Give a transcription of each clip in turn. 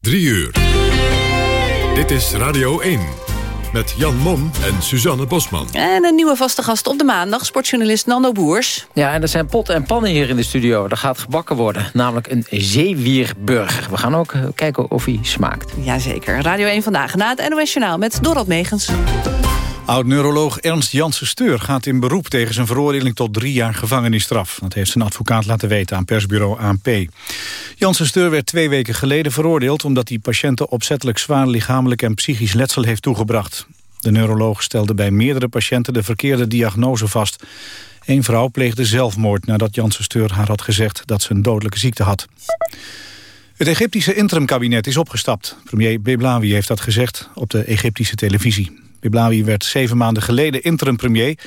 3 uur. Dit is Radio 1. Met Jan Mom en Suzanne Bosman. En een nieuwe vaste gast op de maandag, sportjournalist Nando Boers. Ja, en er zijn potten en pannen hier in de studio. Er gaat gebakken worden, namelijk een zeewierburger. We gaan ook eh, kijken of hij smaakt. Jazeker. Radio 1 vandaag na het NOS Journaal met Dorald Megens. Oud-neuroloog Ernst Janssen-Steur gaat in beroep tegen zijn veroordeling tot drie jaar gevangenisstraf. Dat heeft zijn advocaat laten weten aan persbureau ANP. Janssen-Steur werd twee weken geleden veroordeeld omdat hij patiënten opzettelijk zwaar lichamelijk en psychisch letsel heeft toegebracht. De neuroloog stelde bij meerdere patiënten de verkeerde diagnose vast. Eén vrouw pleegde zelfmoord nadat Janssen-Steur haar had gezegd dat ze een dodelijke ziekte had. Het Egyptische interimkabinet is opgestapt. Premier Beblawi heeft dat gezegd op de Egyptische televisie. Biblawi werd zeven maanden geleden interim-premier...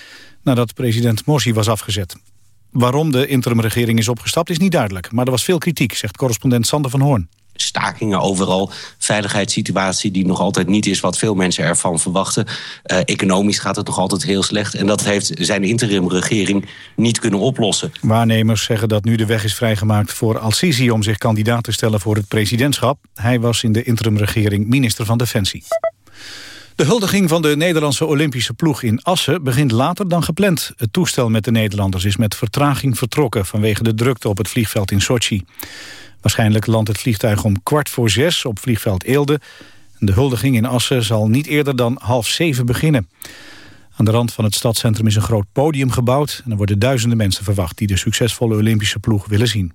nadat president Morsi was afgezet. Waarom de interimregering is opgestapt is niet duidelijk. Maar er was veel kritiek, zegt correspondent Sander van Hoorn stakingen overal. Veiligheidssituatie die nog altijd niet is wat veel mensen ervan verwachten. Uh, economisch gaat het nog altijd heel slecht. En dat heeft zijn interimregering niet kunnen oplossen. Waarnemers zeggen dat nu de weg is vrijgemaakt voor Al-Sisi... om zich kandidaat te stellen voor het presidentschap. Hij was in de interimregering minister van Defensie. De huldiging van de Nederlandse Olympische ploeg in Assen begint later dan gepland. Het toestel met de Nederlanders is met vertraging vertrokken vanwege de drukte op het vliegveld in Sochi. Waarschijnlijk landt het vliegtuig om kwart voor zes op vliegveld Eelde. De huldiging in Assen zal niet eerder dan half zeven beginnen. Aan de rand van het stadscentrum is een groot podium gebouwd... en er worden duizenden mensen verwacht die de succesvolle Olympische ploeg willen zien.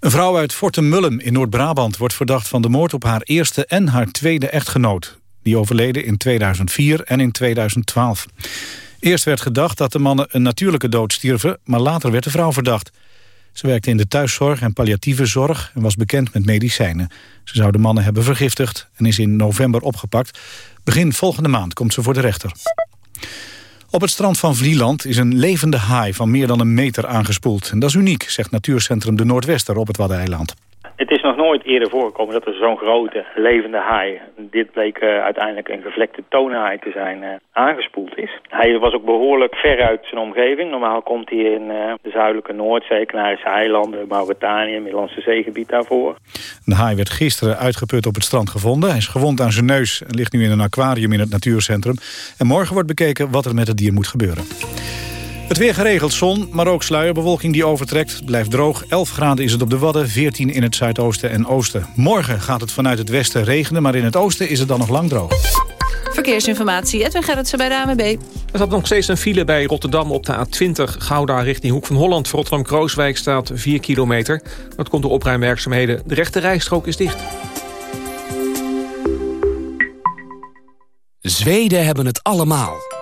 Een vrouw uit Fortem-Mullum in Noord-Brabant wordt verdacht van de moord op haar eerste en haar tweede echtgenoot. Die overleden in 2004 en in 2012. Eerst werd gedacht dat de mannen een natuurlijke dood stierven... maar later werd de vrouw verdacht. Ze werkte in de thuiszorg en palliatieve zorg... en was bekend met medicijnen. Ze zou de mannen hebben vergiftigd en is in november opgepakt. Begin volgende maand komt ze voor de rechter. Op het strand van Vlieland is een levende haai van meer dan een meter aangespoeld. En dat is uniek, zegt Natuurcentrum de Noordwester op het Waddeneiland. Het is nog nooit eerder voorgekomen dat er zo'n grote levende haai, dit bleek uh, uiteindelijk een gevlekte toonhaai te zijn, uh, aangespoeld is. Hij was ook behoorlijk ver uit zijn omgeving. Normaal komt hij in uh, de zuidelijke Noordzee, Canarische eilanden, Mauritanië, Middellandse zeegebied daarvoor. De haai werd gisteren uitgeput op het strand gevonden. Hij is gewond aan zijn neus en ligt nu in een aquarium in het natuurcentrum. En morgen wordt bekeken wat er met het dier moet gebeuren. Het weer geregeld zon, maar ook sluierbewolking die overtrekt. blijft droog. 11 graden is het op de Wadden, 14 in het zuidoosten en oosten. Morgen gaat het vanuit het westen regenen, maar in het oosten is het dan nog lang droog. Verkeersinformatie, Edwin Gerritsen bij de ANWB. Er staat nog steeds een file bij Rotterdam op de A20... Gouda richting Hoek van Holland. Voor Rotterdam-Krooswijk staat 4 kilometer. Dat komt door opruimwerkzaamheden. De rechte rijstrook is dicht. Zweden hebben het allemaal.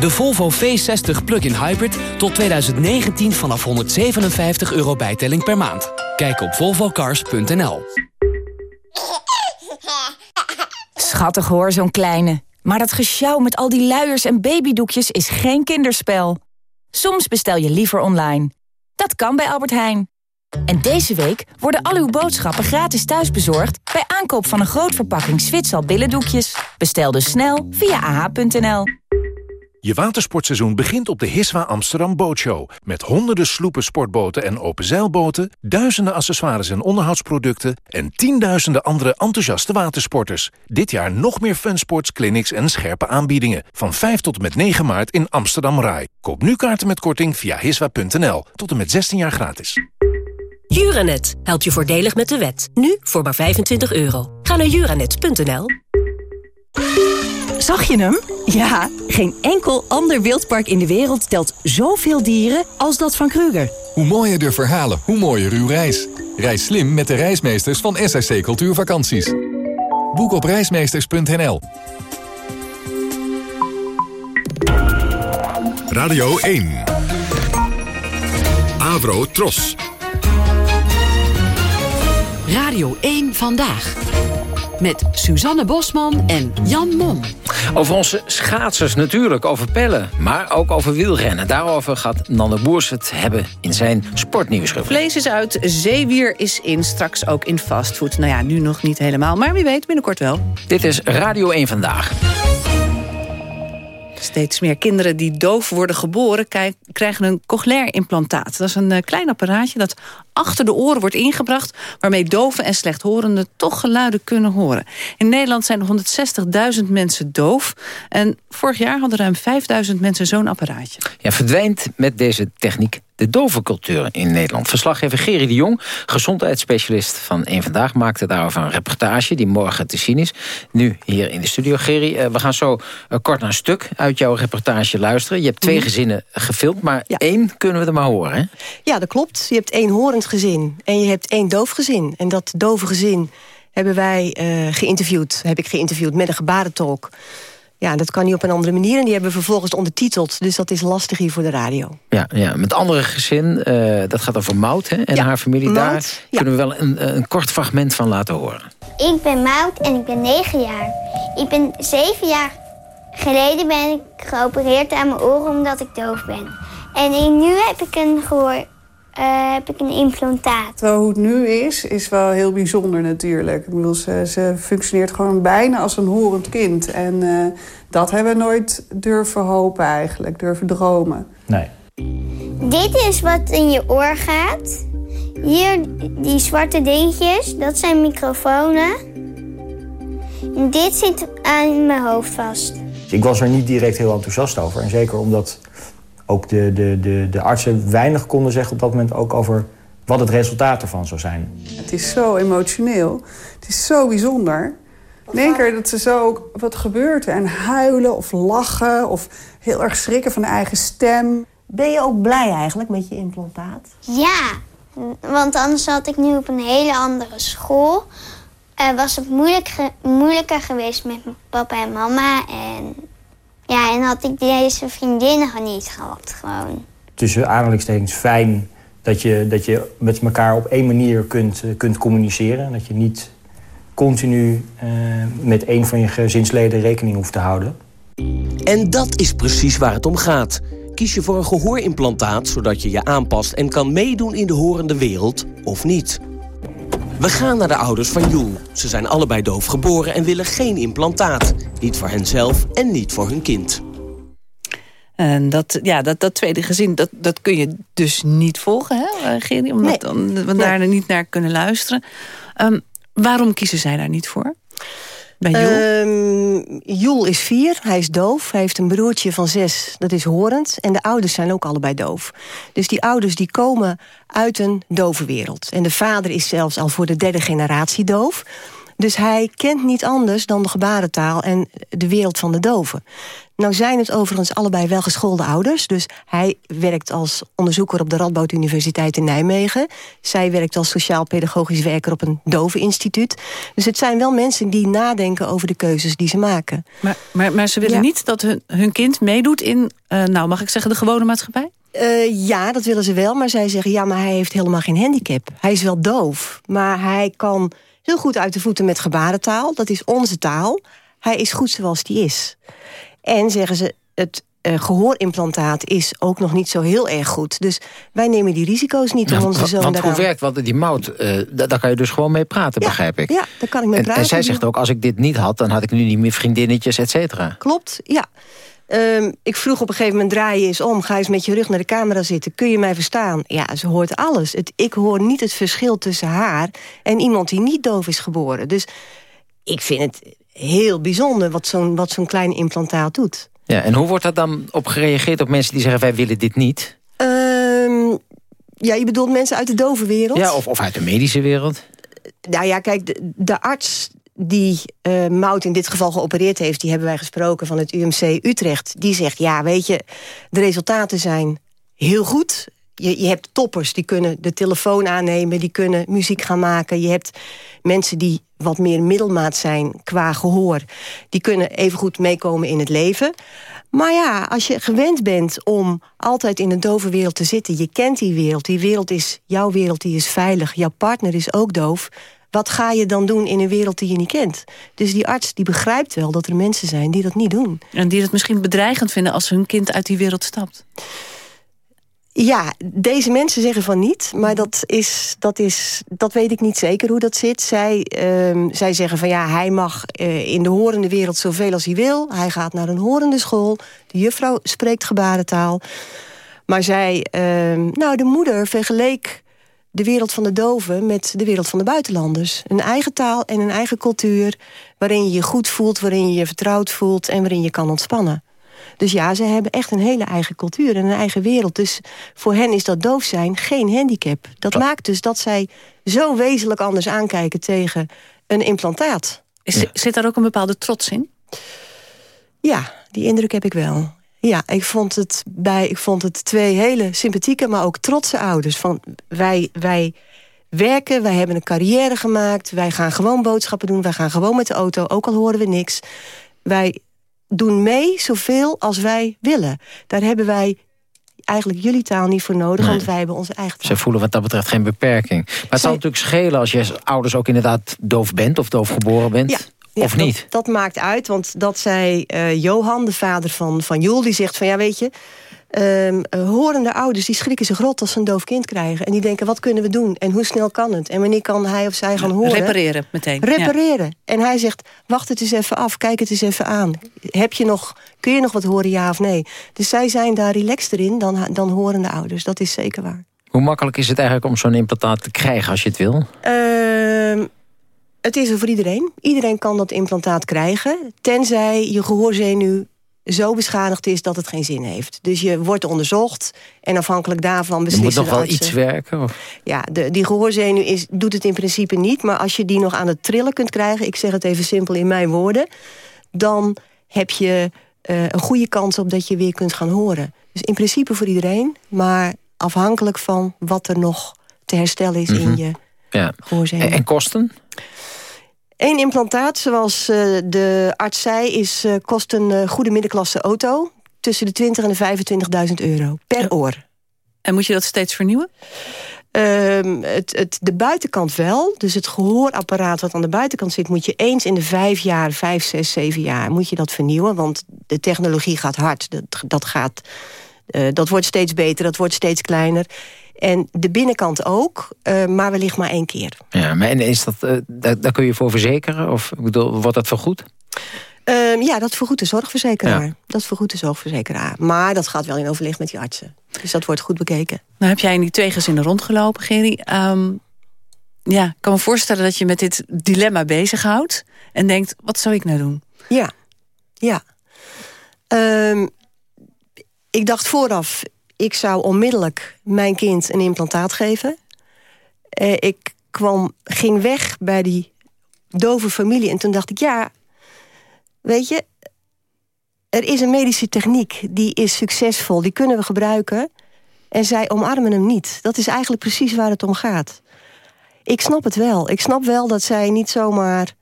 De Volvo V60 Plug-in Hybrid tot 2019 vanaf 157 euro bijtelling per maand. Kijk op volvocars.nl. Schattig hoor, zo'n kleine. Maar dat gesjouw met al die luiers en babydoekjes is geen kinderspel. Soms bestel je liever online. Dat kan bij Albert Heijn. En deze week worden al uw boodschappen gratis thuisbezorgd... bij aankoop van een groot verpakking Zwitsal billendoekjes. Bestel dus snel via ah.nl. Je watersportseizoen begint op de Hiswa Amsterdam Bootshow. Met honderden sloepen, sportboten en openzeilboten... duizenden accessoires en onderhoudsproducten... en tienduizenden andere enthousiaste watersporters. Dit jaar nog meer funsports, clinics en scherpe aanbiedingen. Van 5 tot en met 9 maart in Amsterdam Rai. Koop nu kaarten met korting via hiswa.nl. Tot en met 16 jaar gratis. Juranet helpt je voordelig met de wet. Nu voor maar 25 euro. Ga naar juranet.nl. Zag je hem? Ja, geen enkel ander wildpark in de wereld telt zoveel dieren als dat van Kruger. Hoe mooier de verhalen, hoe mooier uw reis. Reis slim met de reismeesters van SRC Cultuurvakanties. Boek op reismeesters.nl Radio 1. Avro Tros. Radio 1 Vandaag. Met Suzanne Bosman en Jan Mom. Over onze schaatsers natuurlijk, over pellen, maar ook over wielrennen. Daarover gaat Nanne Boers het hebben in zijn sportnieuwsrubriek. Vlees is uit, zeewier is in, straks ook in fastfood. Nou ja, nu nog niet helemaal, maar wie weet binnenkort wel. Dit is Radio 1 Vandaag. Steeds meer kinderen die doof worden geboren... krijgen een cochlear-implantaat. Dat is een eh, klein apparaatje dat achter de oren wordt ingebracht... waarmee doven en slechthorenden toch geluiden kunnen horen. In Nederland zijn er 160.000 mensen doof. En vorig jaar hadden ruim 5.000 mensen zo'n apparaatje. Ja, verdwijnt met deze techniek de dovencultuur in Nederland. Verslaggever Gerry de Jong, gezondheidsspecialist van Eén Vandaag... maakte daarover een reportage die morgen te zien is. Nu hier in de studio. Gerry, eh, we gaan zo eh, kort naar een stuk uit jouw reportage luisteren. Je hebt twee mhm. gezinnen gefilmd, maar één kunnen we er maar horen. Hè? Ja, dat klopt. Je hebt één horend gezin en je hebt één doof gezin. En dat dove gezin hebben wij uh, geïnterviewd, heb ik geïnterviewd met een gebarentolk... Ja, dat kan niet op een andere manier. En die hebben we vervolgens ondertiteld. Dus dat is lastig hier voor de radio. Ja, ja met andere gezin. Uh, dat gaat over Mout hè, en haar familie. Daar kunnen we wel een, een kort fragment van laten horen. Ik ben Mout en ik ben 9 jaar. Ik ben 7 jaar geleden ben ik geopereerd aan mijn oren omdat ik doof ben. En nu heb ik een gehoor uh, heb ik een implantaat. Wel, hoe het nu is, is wel heel bijzonder natuurlijk. Ik bedoel, ze, ze functioneert gewoon bijna als een horend kind. En uh, dat hebben we nooit durven hopen eigenlijk, durven dromen. Nee. Dit is wat in je oor gaat. Hier, die zwarte dingetjes, dat zijn microfoons. En dit zit aan mijn hoofd vast. Ik was er niet direct heel enthousiast over. En zeker omdat ook de, de, de, de artsen weinig konden zeggen op dat moment ook over wat het resultaat ervan zou zijn. Het is zo emotioneel. Het is zo bijzonder. In één keer dat ze zo wat gebeurt en huilen of lachen of heel erg schrikken van de eigen stem. Ben je ook blij eigenlijk met je implantaat? Ja, want anders had ik nu op een hele andere school. Uh, was het moeilijk moeilijker geweest met mijn papa en mama. En ja, en had ik deze vriendinnen niet gehad gewoon. Tussen aanhalingstekens fijn dat je, dat je met elkaar op één manier kunt, eh, kunt communiceren. Dat je niet continu uh, met één van je gezinsleden rekening hoeft te houden. En dat is precies waar het om gaat. Kies je voor een gehoorimplantaat zodat je je aanpast en kan meedoen in de horende wereld of niet? We gaan naar de ouders van Joel. Ze zijn allebei doof geboren en willen geen implantaat. Niet voor henzelf en niet voor hun kind. En dat, ja, dat, dat tweede gezin, dat, dat kun je dus niet volgen, hè, Gerrie? Omdat nee. we daar niet naar kunnen luisteren. Um, waarom kiezen zij daar niet voor? Bij Joel? Um, is vier, hij is doof. Hij heeft een broertje van zes, dat is horend. En de ouders zijn ook allebei doof. Dus die ouders die komen uit een dove wereld. En de vader is zelfs al voor de derde generatie doof. Dus hij kent niet anders dan de gebarentaal en de wereld van de doven. Nou zijn het overigens allebei wel geschoolde ouders. Dus hij werkt als onderzoeker op de Radboud Universiteit in Nijmegen. Zij werkt als sociaal-pedagogisch werker op een doveninstituut. Dus het zijn wel mensen die nadenken over de keuzes die ze maken. Maar, maar, maar ze willen niet dat hun, hun kind meedoet in, uh, nou mag ik zeggen, de gewone maatschappij? Uh, ja, dat willen ze wel. Maar zij zeggen, ja, maar hij heeft helemaal geen handicap. Hij is wel doof, maar hij kan heel goed uit de voeten met gebarentaal. Dat is onze taal. Hij is goed zoals die is. En zeggen ze, het uh, gehoorimplantaat is ook nog niet zo heel erg goed. Dus wij nemen die risico's niet om onze zoon Want hoe werkt wat die mout? Uh, daar kan je dus gewoon mee praten, begrijp ik. Ja, daar kan ik mee praten. En zij zegt ook, als ik dit niet had... dan had ik nu niet meer vriendinnetjes, et cetera. Klopt, ja. Um, ik vroeg op een gegeven moment, draai je eens om... ga eens met je rug naar de camera zitten, kun je mij verstaan? Ja, ze hoort alles. Het, ik hoor niet het verschil tussen haar... en iemand die niet doof is geboren. Dus ik vind het heel bijzonder wat zo'n zo'n klein implantaat doet. Ja, en hoe wordt daar dan op gereageerd op mensen die zeggen... wij willen dit niet? Um, ja, je bedoelt mensen uit de dove wereld? Ja, of, of uit de medische wereld? Nou ja, kijk, de, de arts die uh, Mout in dit geval geopereerd heeft... die hebben wij gesproken van het UMC Utrecht. Die zegt, ja, weet je, de resultaten zijn heel goed. Je, je hebt toppers, die kunnen de telefoon aannemen... die kunnen muziek gaan maken. Je hebt mensen die wat meer middelmaat zijn qua gehoor. Die kunnen evengoed meekomen in het leven. Maar ja, als je gewend bent om altijd in een dove wereld te zitten... je kent die wereld, die wereld is jouw wereld, die is veilig. Jouw partner is ook doof. Wat ga je dan doen in een wereld die je niet kent? Dus die arts die begrijpt wel dat er mensen zijn die dat niet doen. En die het misschien bedreigend vinden als hun kind uit die wereld stapt. Ja, deze mensen zeggen van niet. Maar dat, is, dat, is, dat weet ik niet zeker hoe dat zit. Zij, uh, zij zeggen van ja, hij mag uh, in de horende wereld zoveel als hij wil. Hij gaat naar een horende school. De juffrouw spreekt gebarentaal. Maar zij, uh, nou de moeder vergeleek de wereld van de doven met de wereld van de buitenlanders. Een eigen taal en een eigen cultuur... waarin je je goed voelt, waarin je je vertrouwd voelt... en waarin je kan ontspannen. Dus ja, ze hebben echt een hele eigen cultuur en een eigen wereld. Dus voor hen is dat doof zijn geen handicap. Dat maakt dus dat zij zo wezenlijk anders aankijken tegen een implantaat. Zit daar ook een bepaalde trots in? Ja, die indruk heb ik wel. Ja, ik vond het, bij, ik vond het twee hele sympathieke, maar ook trotse ouders. Van wij, wij werken, wij hebben een carrière gemaakt... wij gaan gewoon boodschappen doen, wij gaan gewoon met de auto... ook al horen we niks. Wij doen mee zoveel als wij willen. Daar hebben wij eigenlijk jullie taal niet voor nodig, want wij hebben onze eigen taal. Ze voelen wat dat betreft geen beperking. Maar het zal natuurlijk schelen als je ouders ook inderdaad doof bent... of doof geboren bent. Ja. of niet? Dat, maakt uit, want dat zei uh, Johan, de vader van, van Joel... die zegt van, ja weet je, Um, horende ouders die schrikken zich rot als ze een doof kind krijgen. En die denken, wat kunnen we doen? En hoe snel kan het? En wanneer kan hij of zij gaan horen? Repareren meteen. Repareren. En hij zegt, wacht het eens even af, kijk het eens even aan. Heb je nog, kun je nog wat horen, ja of nee? Dus zij zijn daar relaxter in dan, dan horende ouders. Dat is zeker waar. Hoe makkelijk is het eigenlijk om zo'n implantaat te krijgen als je het wil? Uh, het is er voor iedereen. Iedereen kan dat implantaat krijgen. Tenzij je gehoorzenuw zo beschadigd is dat het geen zin heeft. Dus je wordt onderzocht en afhankelijk daarvan beslissen Er moet nog wel iets werken? Of? Ja, de, die gehoorzenuw is, doet het in principe niet. Maar als je die nog aan het trillen kunt krijgen... ik zeg het even simpel in mijn woorden... dan heb je uh, een goede kans op dat je weer kunt gaan horen. Dus in principe voor iedereen, maar afhankelijk van wat er nog te herstellen is mm -hmm. in je ja. gehoorzenuw. En kosten? Eén implantaat, zoals uh, de arts zei, is, uh, kost een uh, goede middenklasse auto. Tussen de 20 en de 25.000 euro per oor. En moet je dat steeds vernieuwen? Um, het, het, de buitenkant wel. Dus het gehoorapparaat wat aan de buitenkant zit... moet je eens in de vijf jaar, vijf, zes, zeven jaar... moet je dat vernieuwen, want de technologie gaat hard. Dat, dat, gaat, dat wordt steeds beter, dat wordt steeds kleiner. En de binnenkant ook, uh, maar wellicht maar één keer. Ja, maar en is dat, uh, daar, daar, kun je voor verzekeren? Of ik bedoel, wordt dat vergoed? Uh, ja, dat vergoedt de zorgverzekeraar. Ja. Dat vergoedt de zorgverzekeraar. Maar dat gaat wel in overleg met die artsen. Dus dat wordt goed bekeken. Nou heb jij in die twee gezinnen rondgelopen, Gerry. Um, ja, ik kan me voorstellen dat je met dit dilemma bezighoudt. En denkt, wat zou ik nou doen? Ja, ja. Um, ik dacht vooraf, ik zou onmiddellijk mijn kind een implantaat geven. Uh, ik kwam, ging weg bij die dove familie. En toen dacht ik, ja, weet je... er is een medische techniek, die is succesvol. Die kunnen we gebruiken. En zij omarmen hem niet. Dat is eigenlijk precies waar het om gaat. Ik snap het wel. Ik snap wel dat zij niet zomaar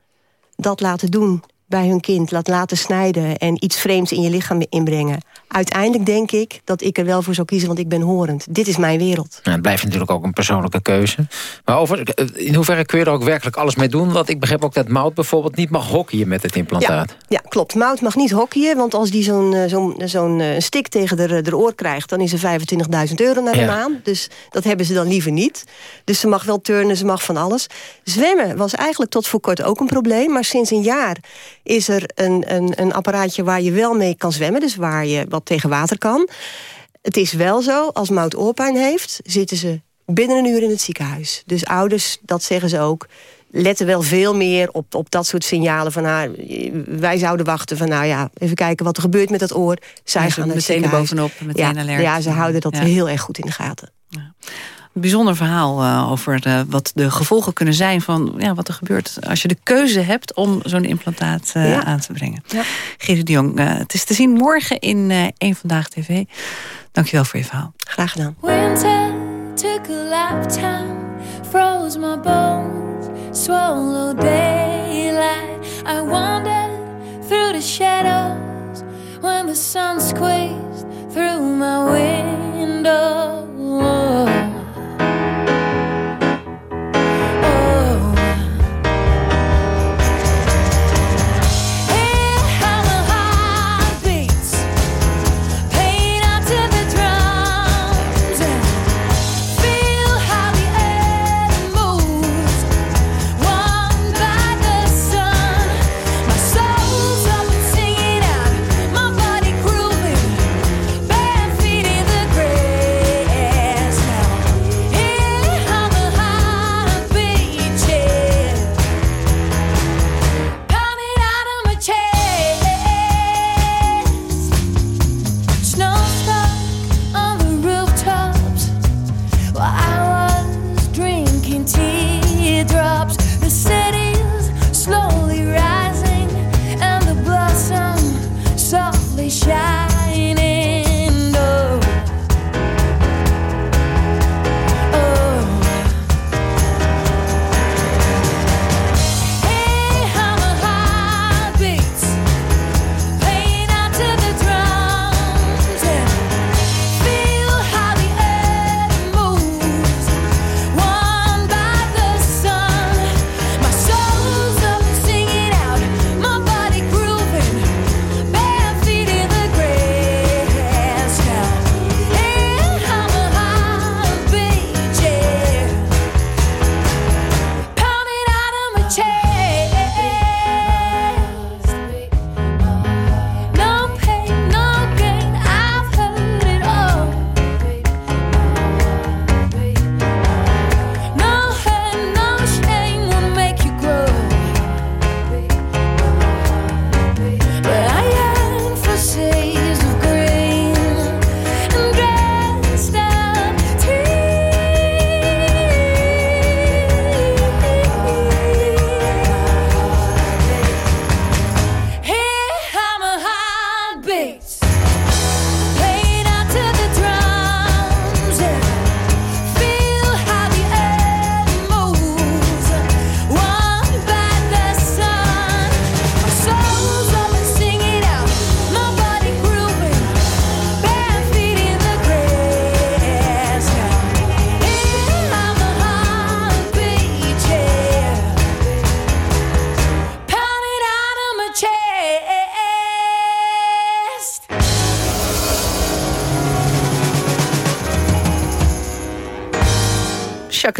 dat laten doen bij hun kind. Laat laten snijden en iets vreemds in je lichaam inbrengen uiteindelijk denk ik dat ik er wel voor zou kiezen, want ik ben horend. Dit is mijn wereld. Ja, het blijft natuurlijk ook een persoonlijke keuze. Maar over, in hoeverre kun je er ook werkelijk alles mee doen? Want ik begrijp ook dat Mout bijvoorbeeld niet mag hockeyen met het implantaat. Ja, ja klopt. Mout mag niet hockeyen, want als die zo'n eh, zo'n zo'n uh, stick tegen de, de oor krijgt... dan is er 25.000 euro naar de ja. maand. Dus dat hebben ze dan liever niet. Dus ze mag wel turnen, ze mag van alles. Zwemmen was eigenlijk tot voor kort ook een probleem. Maar sinds een jaar is er een, een, een apparaatje waar je wel mee kan zwemmen. Dus waar je wat tegen water kan. Het is wel zo, als Mout oorpijn heeft... zitten ze binnen een uur in het ziekenhuis. Dus ouders, dat zeggen ze ook letten wel veel meer op, op dat soort signalen. Van, haar. wij zouden wachten van, nou ja, even kijken wat er gebeurt met dat oor. Zij ja, gaan meteen er bovenop, meteen ja, alert. Ja, ze houden dat ja. heel erg goed in de gaten. Ja. Een bijzonder verhaal uh, over de, wat de gevolgen kunnen zijn... van ja, wat er gebeurt als je de keuze hebt om zo'n implantaat uh, ja. aan te brengen. Ja. Gerrit de Jong, uh, het is te zien morgen in Eén Vandaag TV. Dankjewel voor je verhaal. Graag gedaan. Winter took a lifetime, froze my bones, swallowed daylight. I wandered through the shadows when the sun squeezed through my window.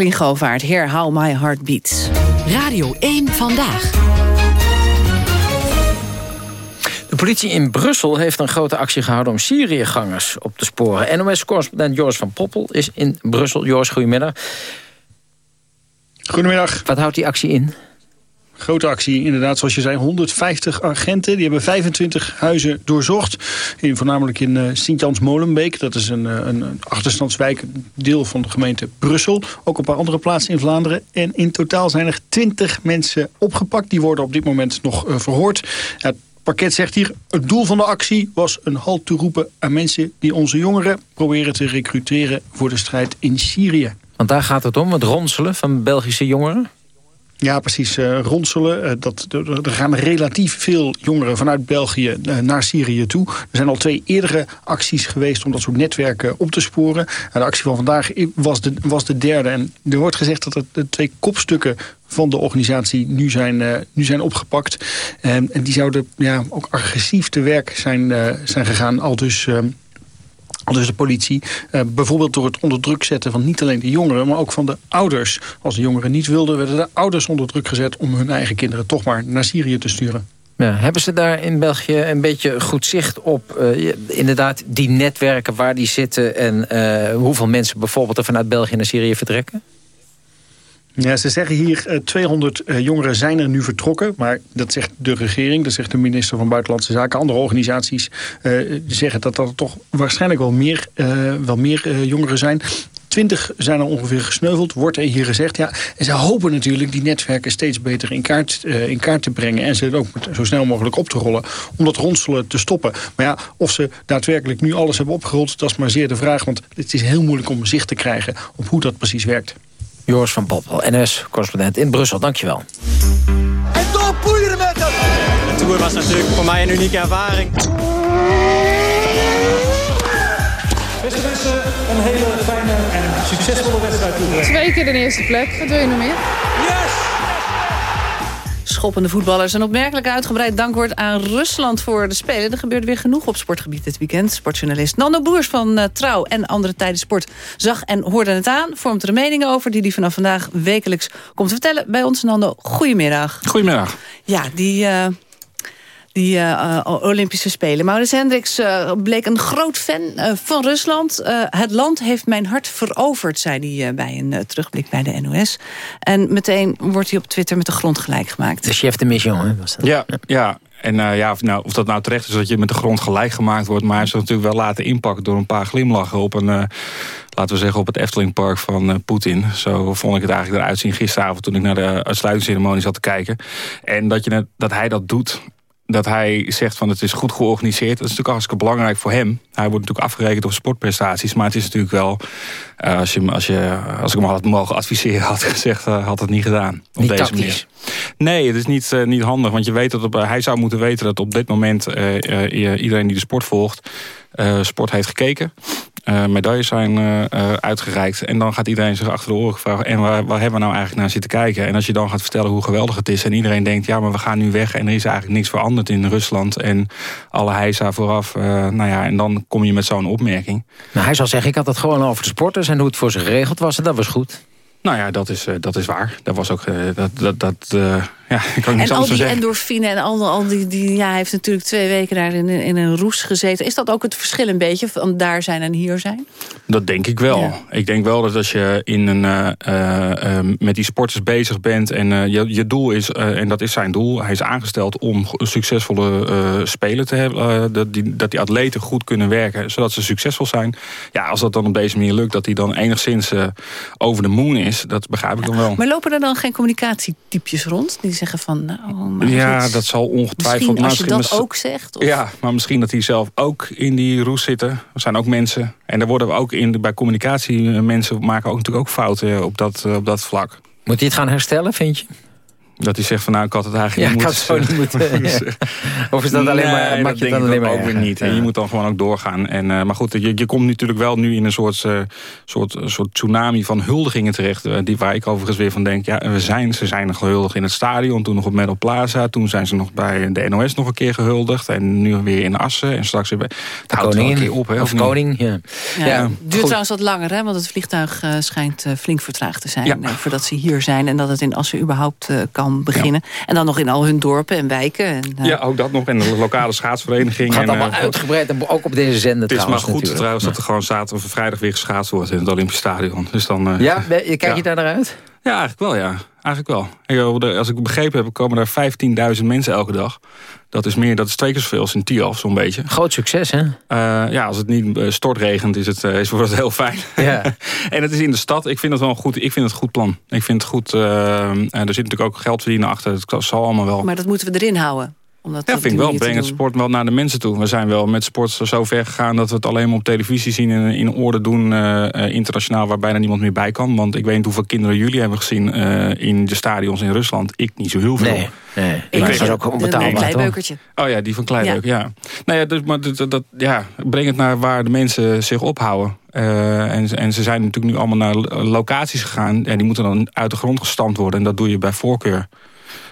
Jacqueline Govaert, Heer How My Heart Beats. Radio 1 Vandaag. De politie in Brussel heeft een grote actie gehouden... om Syriëgangers op te sporen. NOS-correspondent Joris van Poppel is in Brussel. Joris, goedemiddag. Goedemiddag. Wat houdt die actie in? Grote actie, inderdaad, zoals je zei, 150 agenten. Die hebben 25 huizen doorzocht. In, voornamelijk in uh, Sint-Jans-Molenbeek. Dat is een, een, een achterstandswijk, deel van de gemeente Brussel. Ook een paar andere plaatsen in Vlaanderen. En in totaal zijn er 20 mensen opgepakt. Die worden op dit moment nog uh, verhoord. Het pakket zegt hier, het doel van de actie was een halt te roepen aan mensen... die onze jongeren proberen te recruteren voor de strijd in Syrië. Want daar gaat het om, het ronselen van Belgische jongeren? Ja, precies. Uh, ronselen. Uh, dat, er gaan relatief veel jongeren vanuit België uh, naar Syrië toe. Er zijn al twee eerdere acties geweest om dat soort netwerken op te sporen. de actie van vandaag was de, was de derde. En er wordt gezegd dat het de twee kopstukken van de organisatie nu zijn, nu zijn opgepakt. en die zouden ja, ook agressief te werk zijn, zijn gegaan. Al dus dus de politie, eh, bijvoorbeeld door het onder druk zetten van niet alleen de jongeren... maar ook van de ouders. Als de jongeren niet wilden, werden de ouders onder druk gezet... om hun eigen kinderen toch maar naar Syrië te sturen. Ja, hebben ze daar in België een beetje goed zicht op... Uh, inderdaad die netwerken waar die zitten... en uh, hoeveel mensen bijvoorbeeld er vanuit België naar Syrië vertrekken? Ja, ze zeggen hier uh, 200 uh, jongeren zijn er nu vertrokken. Maar dat zegt de regering, dat zegt de minister van Buitenlandse Zaken. Andere organisaties uh, zeggen dat er toch waarschijnlijk wel meer, wel meer jongeren zijn. Twintig zijn er ongeveer gesneuveld, wordt er hier gezegd. Ja, en ze hopen natuurlijk die netwerken steeds beter in kaart, in kaart te brengen... en ze ook zo snel mogelijk op te rollen om dat ronselen te stoppen. Maar ja, of ze daadwerkelijk nu alles hebben opgerold... dat is maar zeer de vraag, want het is heel moeilijk om zicht te krijgen... op hoe dat precies werkt. Joris van Poppel, NS-correspondent in Brussel. Dankjewel. En doorpoeieren met hem! De Tour was natuurlijk voor mij een unieke ervaring. Beste mensen, een hele fijne en succesvolle wedstrijd. Twee keer de eerste plek, wat wil je nog meer? Yes! Schoppende voetballers. Een opmerkelijk uitgebreid dankwoord aan Rusland voor de Spelen. Er gebeurde weer genoeg op sportgebied dit weekend. Sportjournalist Nando Boers van uh, Trouw en andere tijden sport zag en hoorde het aan. Vormt er een mening over die hij vanaf vandaag wekelijks komt vertellen bij ons. Nando, goedemiddag. Goedemiddag. Ja, die... Uh, die uh, Olympische Spelen. Maurits Hendricks uh, bleek een groot fan uh, van Rusland. het land heeft mijn hart veroverd, zei hij bij een terugblik bij de NOS. En meteen wordt hij op Twitter met de grond gelijk gemaakt. De chef de mission, hè? Was dat? Ja, ja. En ja, of, nou, of dat nou terecht is dat je met de grond gelijk gemaakt wordt... maar hij heeft zich natuurlijk wel laten inpakken door een paar glimlachen... op een, laten we zeggen, op het Eftelingpark van Poetin. Zo vond ik het eigenlijk eruit zien gisteravond... toen ik naar de uitsluitingsceremonie zat te kijken. En dat, je dat hij dat doet dat hij zegt van het is goed georganiseerd. Dat is natuurlijk hartstikke belangrijk voor hem. Hij wordt natuurlijk afgerekend op sportprestaties. Maar het is natuurlijk wel, uh, als, je, als, je, als ik hem had mogen adviseren, had gezegd, uh, had het niet gedaan. Op niet deze tactisch. manier. Nee, het is niet, uh, niet handig. Want je weet dat op, hij zou moeten weten dat op dit moment iedereen die de sport volgt, sport heeft gekeken. Uh, medailles zijn uh, uh, uitgereikt. En dan gaat iedereen zich achter de oren vragen... en waar, waar, hebben we nou eigenlijk naar zitten kijken? En als je dan gaat vertellen hoe geweldig het is... en iedereen denkt, ja, maar we gaan nu weg... en er is eigenlijk niks veranderd in Rusland... en alle heisa vooraf. nou ja, en dan kom je met zo'n opmerking. Nou, hij zal zeggen, ik had het gewoon over de sporters... en hoe het voor ze geregeld was en dat was goed. Nou ja, dat is, dat is waar. Dat was ook... dat, dat, dat, ja, ik kan en al die endorfine en al, al die, die... Ja, hij heeft natuurlijk twee weken daar in, in een roes gezeten. Is dat ook het verschil een beetje van daar zijn en hier zijn? Dat denk ik wel. Ja. Ik denk wel dat als je in een, uh, uh, met die sporters bezig bent... en uh, je, je doel is, en dat is zijn doel... hij is aangesteld om succesvolle spelen te hebben... dat, die, dat die atleten goed kunnen werken, zodat ze succesvol zijn. Ja, als dat dan op deze manier lukt... dat hij dan enigszins over de moon is, dat begrijp ik dan wel. Maar lopen er dan geen communicatietypjes rond... die zeggen van... Nou, ja, dat zal ongetwijfeld... Misschien als je dat ook zegt? Of? Ja, maar misschien dat die zelf ook in die roes zitten. Er zijn ook mensen. En daar worden we ook in, bij communicatie... mensen maken ook natuurlijk ook fouten op dat, op dat vlak. Moet hij het gaan herstellen, vind je? Dat hij zegt van nou, ik had het eigenlijk ja, niet moeten zeggen. Niet moeten, ja. Of is dat alleen nee, maar, dat je denk dan alleen maar ook weer niet. En je moet dan gewoon ook doorgaan. En, uh, maar goed, je, je komt natuurlijk wel nu in een soort, uh, soort, soort tsunami van huldigingen terecht. Uh, die, waar ik overigens weer van denk, ja, we zijn, ze zijn nog gehuldigd in het stadion. Toen nog op Medal Plaza. Toen zijn ze nog bij de NOS nog een keer gehuldigd. En nu weer in Assen. En straks weer bij... Het houdt wel een keer op, hè? Of, of koning, ja. ja, ja duurt goed. trouwens wat langer, hè? Want het vliegtuig schijnt flink vertraagd te zijn. Ja. voordat ze hier zijn. En dat het in Assen überhaupt kan beginnen. Ja. En dan nog in al hun dorpen en wijken. En, uh... Ja, ook dat nog. En de lokale schaatsvereniging. Het gaat en, allemaal uh, uitgebreid en ook op deze zender Het is trouwens, maar goed natuurlijk. trouwens dat er gewoon zaterdag of vrijdag weer geschaatst wordt in het Olympisch Stadion. Dus dan, uh, ja, kijk je ja. daar naar uit? Ja, eigenlijk wel ja. Eigenlijk wel. Als ik begrepen heb, komen daar 15.000 mensen elke dag. Dat is meer, dat is twee keer zoveel als in zo'n beetje. Groot succes, hè? Uh, ja, als het niet uh, stortregent, is het, uh, is het heel fijn. Ja. en het is in de stad. Ik vind het wel een goed, ik vind het een goed plan. Ik vind het goed. er zit natuurlijk ook geld verdienen achter. Het zal allemaal wel. Maar dat moeten we erin houden. Omdat ja, vind ik wel. Breng het sport wel naar de mensen toe. We zijn wel met sport zo ver gegaan dat we het alleen maar op televisie zien en in orde doen internationaal waar bijna niemand meer bij kan. Want ik weet niet hoeveel kinderen jullie hebben gezien in de stadions in Rusland. Ik niet zo heel veel. Nee. Nee, ik was ook onbetaalbaar. Kleibeukertje. Oh ja, die van Kleibeuk, ja. ja. Nou ja, dus, maar dat, dat, ja, breng het naar waar de mensen zich ophouden. Uh, en, en ze zijn natuurlijk nu allemaal naar locaties gegaan. En die moeten dan uit de grond gestampt worden. En dat doe je bij voorkeur.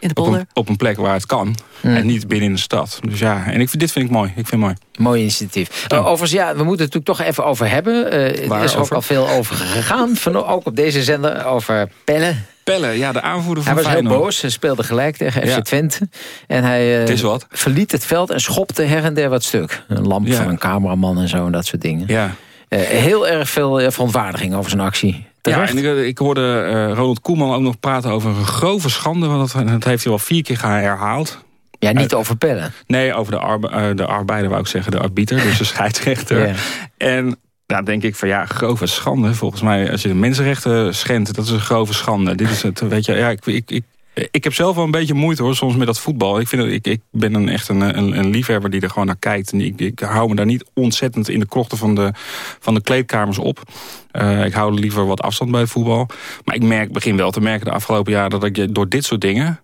In de op, een, op een plek waar het kan. Mm. En niet binnen in de stad. Dus ja, en ik, dit vind ik mooi. Ik vind het mooi. Mooi initiatief. Uh, overigens, ja, we moeten het natuurlijk toch even over hebben. Uh, er is ook al veel over gegaan. Van, ook op deze zender over pellen. Pelle, ja, de aanvoerder van Hij was Feyenoord. heel boos, hij speelde gelijk tegen FC ja. Twente. En hij uh, het verliet het veld en schopte her en der wat stuk. Een lamp ja. van een cameraman en zo en dat soort dingen. Ja. Uh, heel erg veel verontwaardiging over zijn actie. Ja, en ik, ik hoorde uh, Ronald Koeman ook nog praten over een grove schande. Want dat, dat heeft hij wel vier keer herhaald. Ja, niet over pellen. Nee, over de, arbe de arbeider wou ik zeggen, de arbiter, dus de scheidsrechter. En daar denk ik van ja, grove schande. Volgens mij, als je de mensenrechten schendt, dat is een grove schande. Dit is het, weet je, ja, ik, ik, ik ik heb zelf wel een beetje moeite hoor, soms met dat voetbal. Ik, vind dat, ik, ik ben een, echt een, een, een, liefhebber die er gewoon naar kijkt. En ik, ik hou me daar niet ontzettend in de krochten van de, van de kleedkamers op. Uh, ik hou liever wat afstand bij het voetbal. Maar ik merk, begin wel te merken de afgelopen jaren... dat ik door dit soort dingen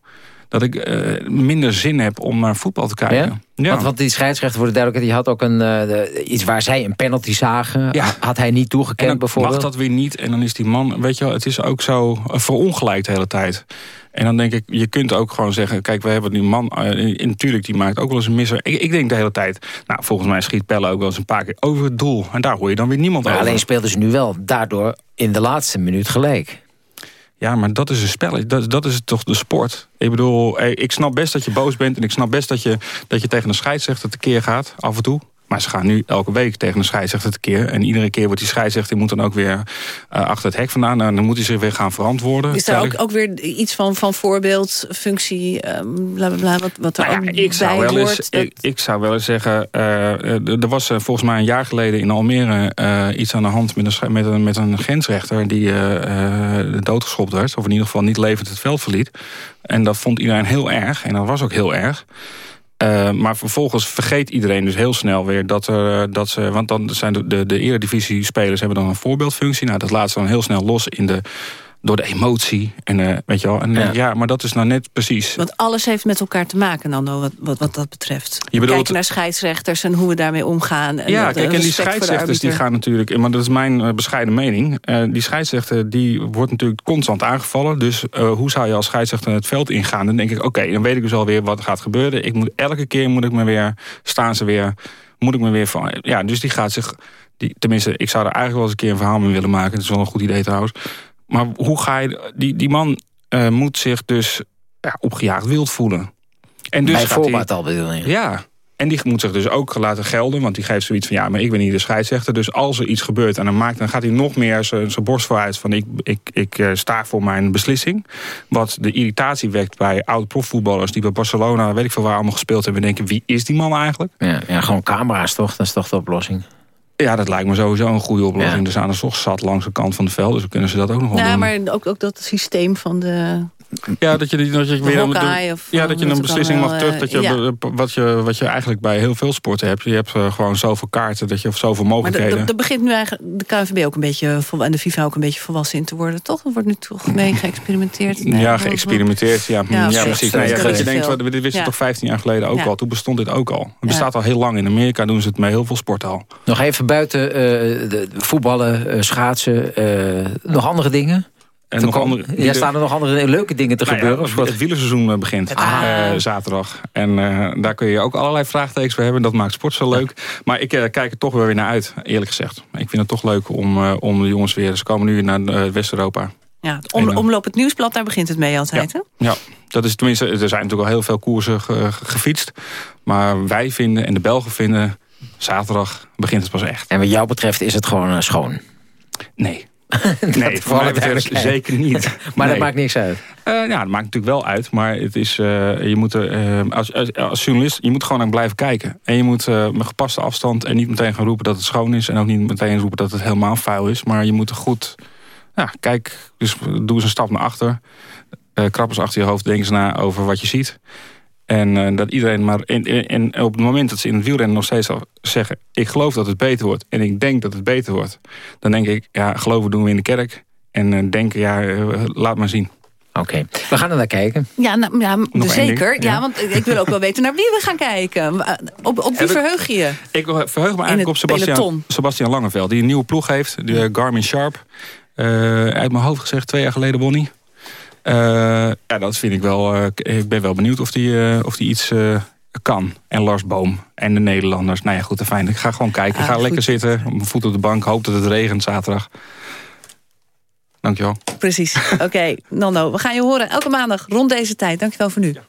dat ik uh, minder zin heb om naar voetbal te kijken. Ja? Ja. Want, want die scheidsrechter, voor de duidelijkheid... die had ook een, uh, iets waar zij een penalty zagen. Ja. Had hij niet toegekend bijvoorbeeld? mag dat weer niet. En dan is die man, weet je wel, het is ook zo verongelijkt de hele tijd. En dan denk ik, je kunt ook gewoon zeggen... kijk, we hebben die man, uh, natuurlijk, die maakt ook wel eens een misser. Ik, ik, denk de hele tijd, nou, volgens mij schiet Pelle ook wel eens een paar keer over het doel. En daar hoor je dan weer niemand maar over. Alleen speelden ze nu wel daardoor in de laatste minuut gelijk. Ja, maar dat is een spel. Dat, dat is toch de sport. Ik bedoel, ik snap best dat je boos bent... en ik snap best dat je, dat je tegen een scheidsrechter tekeer gaat, af en toe. Maar ze gaan nu elke week tegen een scheidsrechter tekeer. En iedere keer wordt die scheidsrechter moet dan ook weer uh, achter het hek vandaan. En dan moet hij zich weer gaan verantwoorden. Is daar ook, ook weer iets van, van voorbeeld, functie, um, bla, bla, bla, wat, wat er nou ja, ik zou wel eens, dat... ik, ik, zou wel eens zeggen... Uh, er was uh, volgens mij een jaar geleden in Almere iets aan de hand... met een, met een, met een grensrechter die doodgeschopt werd. Of in ieder geval niet levend het veld verliet. En dat vond iedereen heel erg. En dat was ook heel erg. Uh, maar vervolgens vergeet iedereen dus heel snel weer dat, er, dat ze... Want dan zijn de, de, de eredivisie-spelers hebben dan een voorbeeldfunctie. Nou, dat laat ze dan heel snel los in de door de emotie. En, uh, weet je wel, en, ja. ja. maar dat is nou net precies... Want alles heeft met elkaar te maken, Nando, wat, wat, wat dat betreft. Je bedoelt... Kijken naar scheidsrechters en hoe we daarmee omgaan. En ja, kijk, en die scheidsrechters die gaan natuurlijk... Maar dat is mijn uh, bescheiden mening. Uh, die scheidsrechter die wordt natuurlijk constant aangevallen. Dus hoe zou je als scheidsrechter het veld ingaan? Dan denk ik, oké, dan weet ik dus alweer wat gaat gebeuren. Ik moet, elke keer moet ik me weer... Staan ze weer... Moet ik me weer van... Ja, dus die gaat zich... Die, tenminste, ik zou er eigenlijk wel eens een keer een verhaal mee willen maken. Dat is wel een goed idee trouwens. Maar hoe ga je... Die, die man uh, moet zich dus ja, opgejaagd wild voelen. En dus Bij voorbaat al bedoel je? Ja, en die moet zich dus ook laten gelden. Want die geeft zoiets van, ja, maar ik ben niet de scheidsrechter. Dus als er iets gebeurt en dan, maakt, dan gaat hij nog meer zijn borst vooruit... van ik, ik, ik uh, sta voor mijn beslissing. Wat de irritatie wekt bij oude profvoetballers... die bij Barcelona, weet ik veel waar, allemaal gespeeld hebben... en denken, wie is die man eigenlijk? Ja, ja gewoon camera's toch? Dat is toch de oplossing? Ja, dat lijkt me sowieso een goede oplossing. Ja. Er staan er toch zat langs de kant van het veld, dus kunnen ze dat ook nog wel ja, doen. maar ook, ook dat systeem van de... Ja, dat je, dat je weer een, ja, dat je een beslissing mag terug. Dat je, ja. wat, je, wat je eigenlijk bij heel veel sporten hebt. Je hebt uh, gewoon zoveel kaarten, dat je of zoveel mogelijkheden. Maar er begint nu eigenlijk de KNVB ook een beetje en de FIFA ook een beetje volwassen in te worden, toch? Er wordt nu toch mee geëxperimenteerd. Nee, ja, geëxperimenteerd, ja. Ja, ja precies. Nee, ja, dat je denkt, wat, dit wist je toch 15 jaar geleden ook al. Toen bestond dit ook al. Het bestaat al heel lang. In Amerika doen ze het met heel veel sporten al. Nog even buiten uh, de voetballen, uh, schaatsen, nog andere dingen? En nog andere, ja, staan er nog andere leuke dingen te nou gebeuren? Ja, het wielerseizoen begint ah. uh, zaterdag. En uh, daar kun je ook allerlei vraagtekens voor hebben. Dat maakt sport zo leuk. Maar ik uh, kijk er toch weer naar uit, eerlijk gezegd. Ik vind het toch leuk om, om de jongens weer... Ze komen nu naar West-Europa. Ja, het om, omloop het nieuwsblad, daar begint het mee altijd, ja. hè? Ja, dat is tenminste... Er zijn natuurlijk al heel veel koersen ge, gefietst. Maar wij vinden en de Belgen vinden... Zaterdag begint het pas echt. En wat jou betreft is het gewoon schoon? Nee. nee, voor mij betreft zeker niet. maar dat maakt niks uit? Uh, ja, dat maakt natuurlijk wel uit. Maar het is, uh, je moet er, uh, als, als, als, journalist, je moet gewoon aan blijven kijken. En je moet met gepaste afstand en niet meteen gaan roepen dat het schoon is. En ook niet meteen roepen dat het helemaal vuil is. Maar je moet er goed, ja, kijk, dus doe eens een stap naar achter. krap eens achter je hoofd, denk eens na over wat je ziet. En uh, dat iedereen maar. En, en, op het moment dat ze in het wielrennen nog steeds al zeggen: Ik geloof dat het beter wordt. En ik denk dat het beter wordt. Dan denk ik: Ja, geloven doen we in de kerk. En uh, denken: Ja, uh, laat maar zien. Oké, we gaan er naar kijken. Ja, nou, ja zeker. Ja. ja. want ik wil ook wel weten naar wie we gaan kijken. Op, op wie verheug je je? Ik verheug me eigenlijk op Sebastian, Sebastian Langeveld. Die een nieuwe ploeg heeft. De Garmin Sharp. uit mijn hoofd gezegd, twee jaar geleden won hij. Uh, ja, dat vind ik wel. Uh, ik ben wel benieuwd of die, uh, of die iets kan. En Lars Boom en de Nederlanders. Nou ja, goed, fijn. Ik ga gewoon kijken. Ik ga ah, lekker zitten, mijn voet op de bank. Hoop dat het regent zaterdag. Dankjewel. Precies. Oké, okay, Nando, we gaan je horen elke maandag rond deze tijd. Dankjewel voor nu. Ja,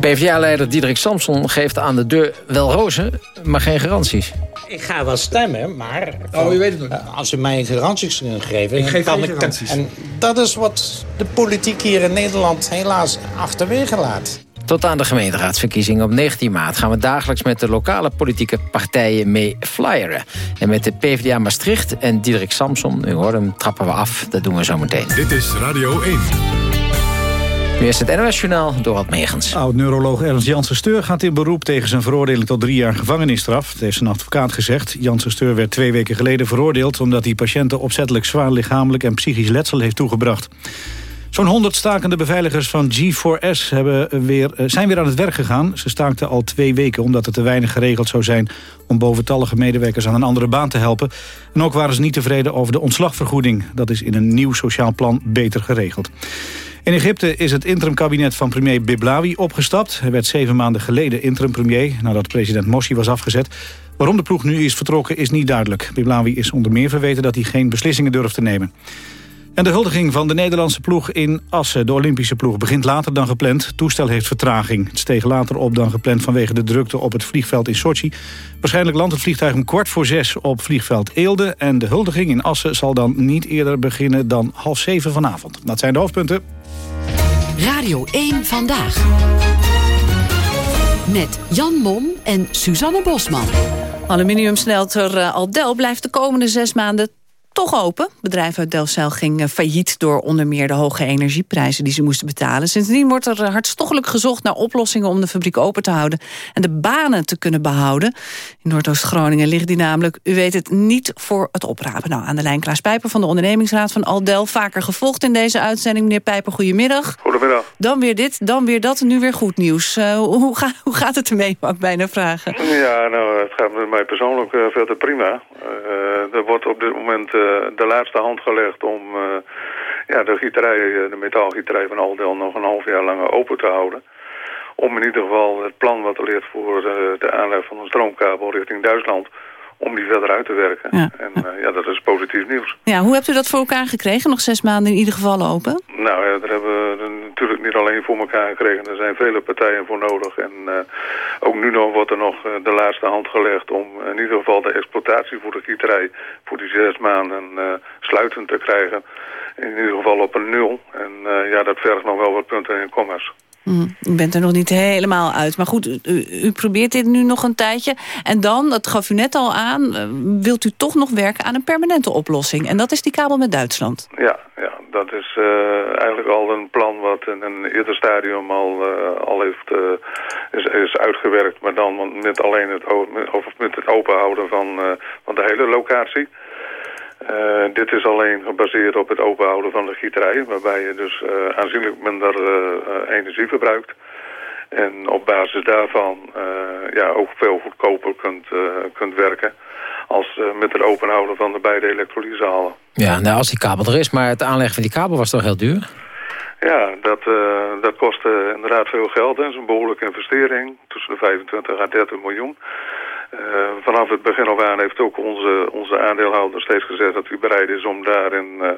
PvdA-leider Diederik Samson geeft aan de deur wel rozen, maar geen garanties. Ik ga wel stemmen, maar... Oh, je weet het nog niet. Als u mij garanties kunt geven... Ik geef kan geen garanties. En dat is wat de politiek hier in Nederland helaas achterwege laat. Tot aan de gemeenteraadsverkiezingen op 19 maart... gaan we dagelijks met de lokale politieke partijen mee flyeren. En met de PvdA Maastricht en Diederik Samson, u hoort hem, trappen we af. Dat doen we zo meteen. Dit is Radio 1. Nu het NOS-journaal Dorald Megens. Oud-neuroloog Ernst Janssen Steur gaat in beroep tegen zijn veroordeling tot drie jaar gevangenisstraf. Dat heeft zijn advocaat gezegd. Janssen Steur werd twee weken geleden veroordeeld... omdat hij patiënten opzettelijk zwaar lichamelijk en psychisch letsel heeft toegebracht. Zo'n 100 stakende beveiligers van G4S hebben weer, eh, zijn weer aan het werk gegaan. Ze staakten al twee weken omdat er te weinig geregeld zou zijn... om boventallige medewerkers aan een andere baan te helpen. En ook waren ze niet tevreden over de ontslagvergoeding. Dat is in een nieuw sociaal plan beter geregeld. In Egypte is het interimkabinet van premier Biblawi opgestapt. Hij werd zeven maanden geleden interim-premier... nadat president Morsi was afgezet. Waarom de ploeg nu is vertrokken is niet duidelijk. Biblawi is onder meer verweten dat hij geen beslissingen durft te nemen. En de huldiging van de Nederlandse ploeg in Assen, de Olympische ploeg, begint later dan gepland. Het toestel heeft vertraging. Het steeg later op dan gepland vanwege de drukte op het vliegveld in Sochi. Waarschijnlijk landt het vliegtuig om kwart voor zes op vliegveld Eelde. En de huldiging in Assen zal dan niet eerder beginnen dan half zeven vanavond. Dat zijn de hoofdpunten. Radio 1 Vandaag. Met Jan Mom en Suzanne Bosman. Aluminiumsmelter uh, Aldel blijft de komende zes maanden toch open. Het bedrijf uit Delfzijl ging uh, failliet door onder meer de hoge energieprijzen die ze moesten betalen. Sindsdien wordt er uh, hartstochtelijk gezocht naar oplossingen om de fabriek open te houden en de banen te kunnen behouden. In Noordoost-Groningen ligt die namelijk, u weet het, niet voor het oprapen. Nou, aan de lijn Klaas Pijper van de ondernemingsraad van Aldel. Vaker gevolgd in deze uitzending. Meneer Pijper, goedemiddag. Goedemiddag. Dan weer dit, dan weer dat, nu weer goed nieuws. Uh, hoe, ga, hoe, gaat het ermee, mag ik bijna vragen? Ja, nou, het gaat met mij persoonlijk uh, veel te prima. Uh, er wordt op dit moment de laatste hand gelegd om ja, de, gieterij, de metaalgieterij van Aldel nog een half jaar langer open te houden. Om in ieder geval het plan wat er ligt voor de aanleg van een stroomkabel richting Duitsland om die verder uit te werken. Ja. En uh, ja, dat is positief nieuws. Ja, hoe hebt u dat voor elkaar gekregen? Nog zes maanden in ieder geval open? Nou, ja, daar hebben we natuurlijk niet alleen voor elkaar gekregen. Er zijn vele partijen voor nodig. En uh, ook nu nog wordt er nog uh, de laatste hand gelegd... om in ieder geval de exploitatie voor de gieterij... voor die zes maanden sluitend te krijgen. In ieder geval op een nul. En ja, dat vergt nog wel wat punten in commerce. Mm, u bent er nog niet helemaal uit. Maar goed, u, u, probeert dit nu nog een tijdje. En dan, dat gaf u net al aan, uh, wilt u toch nog werken aan een permanente oplossing. En dat is die kabel met Duitsland. Ja, ja dat is uh, eigenlijk al een plan wat in een eerder stadium al, uh, al heeft, is, is uitgewerkt. Maar dan met alleen het, of met het openhouden van, van de hele locatie. Uh, dit is alleen gebaseerd op het openhouden van de gieterij, waarbij je dus uh, aanzienlijk minder uh, energie verbruikt. En op basis daarvan ja, ook veel goedkoper kunt, kunt werken als met het openhouden van de beide elektrolysehalen. Ja, nou als die kabel er is, maar het aanleggen van die kabel was toch heel duur? Ja, dat, dat kostte inderdaad veel geld. Dat is een behoorlijke investering, tussen de 25 en 30 miljoen. Uh, vanaf het begin af aan heeft ook onze, onze aandeelhouder steeds gezegd dat hij bereid is om daarin uh,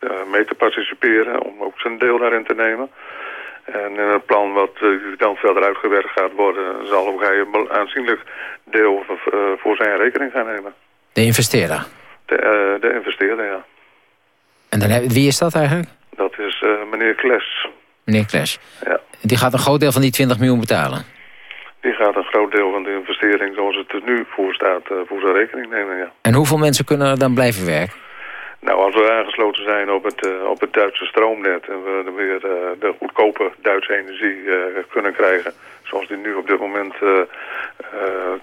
uh, mee te participeren, om ook zijn deel daarin te nemen. En in het plan wat dan verder uitgewerkt gaat worden, zal ook hij een aanzienlijk deel voor zijn rekening gaan nemen. De investeerder? De, de investeerder, ja. En dan, wie is dat eigenlijk? Dat is meneer Kles. Meneer Kles. Ja. Die gaat een groot deel van die 20 miljoen betalen? Die gaat een groot deel van de investering zoals het er nu voor staat voor zijn rekening nemen, ja. En hoeveel mensen kunnen er dan blijven werken? Nou, als we aangesloten zijn op het, uh, op het Duitse stroomnet... en we weer uh, de goedkope Duitse energie uh, kunnen krijgen... zoals die nu op dit moment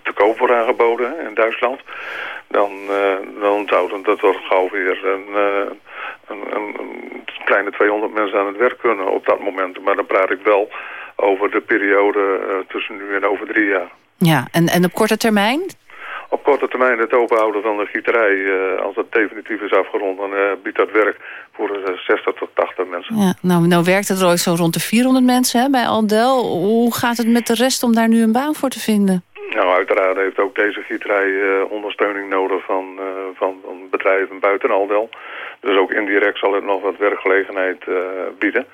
te koop wordt aangeboden in Duitsland... dan, dan zou dat toch gauw weer een, een, een, een kleine 200 mensen aan het werk kunnen op dat moment. Maar dan praat ik wel over de periode tussen nu en over drie jaar. Ja, en, en op korte termijn? Op korte termijn het openhouden van de gieterij, uh, als het definitief is afgerond, dan uh, biedt dat werk voor 60 tot 80 mensen. Ja, nou, nou werkt het er ooit zo rond de 400 mensen hè, bij Aldel. Hoe gaat het met de rest om daar nu een baan voor te vinden? Nou, uiteraard heeft ook deze gieterij ondersteuning nodig van, van, van bedrijven buiten Aldel. Dus ook indirect zal het nog wat werkgelegenheid bieden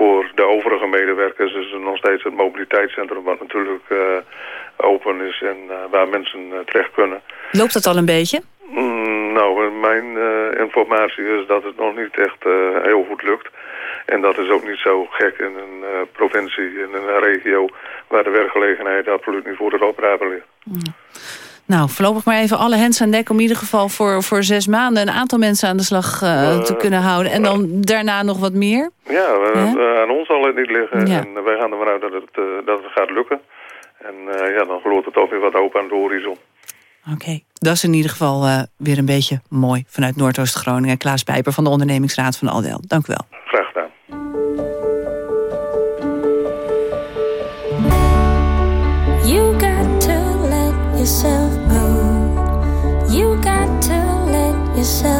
voor de overige medewerkers is er nog steeds het mobiliteitscentrum... wat natuurlijk uh, open is en waar mensen terecht kunnen. Loopt dat al een beetje? Mm, nou, mijn informatie is dat het nog niet echt heel goed lukt. En dat is ook niet zo gek in een provincie, in een regio... waar de werkgelegenheid absoluut niet voor het oprapen ligt. Mm. Nou, voorlopig maar even alle hens aan dek... om in ieder geval voor, voor zes maanden een aantal mensen aan de slag uh, te kunnen houden. En dan daarna nog wat meer? Ja, aan ons zal het niet liggen. En wij gaan ervan uit dat het, dat het gaat lukken. En uh, ja, dan gelooft het toch weer wat open aan de horizon. Oké, dat is in ieder geval weer een beetje mooi vanuit Noordoost-Groningen. Klaas Pijper van de ondernemingsraad van Aldel. Dank u wel. Graag gedaan. You got to let yourself yourself go. And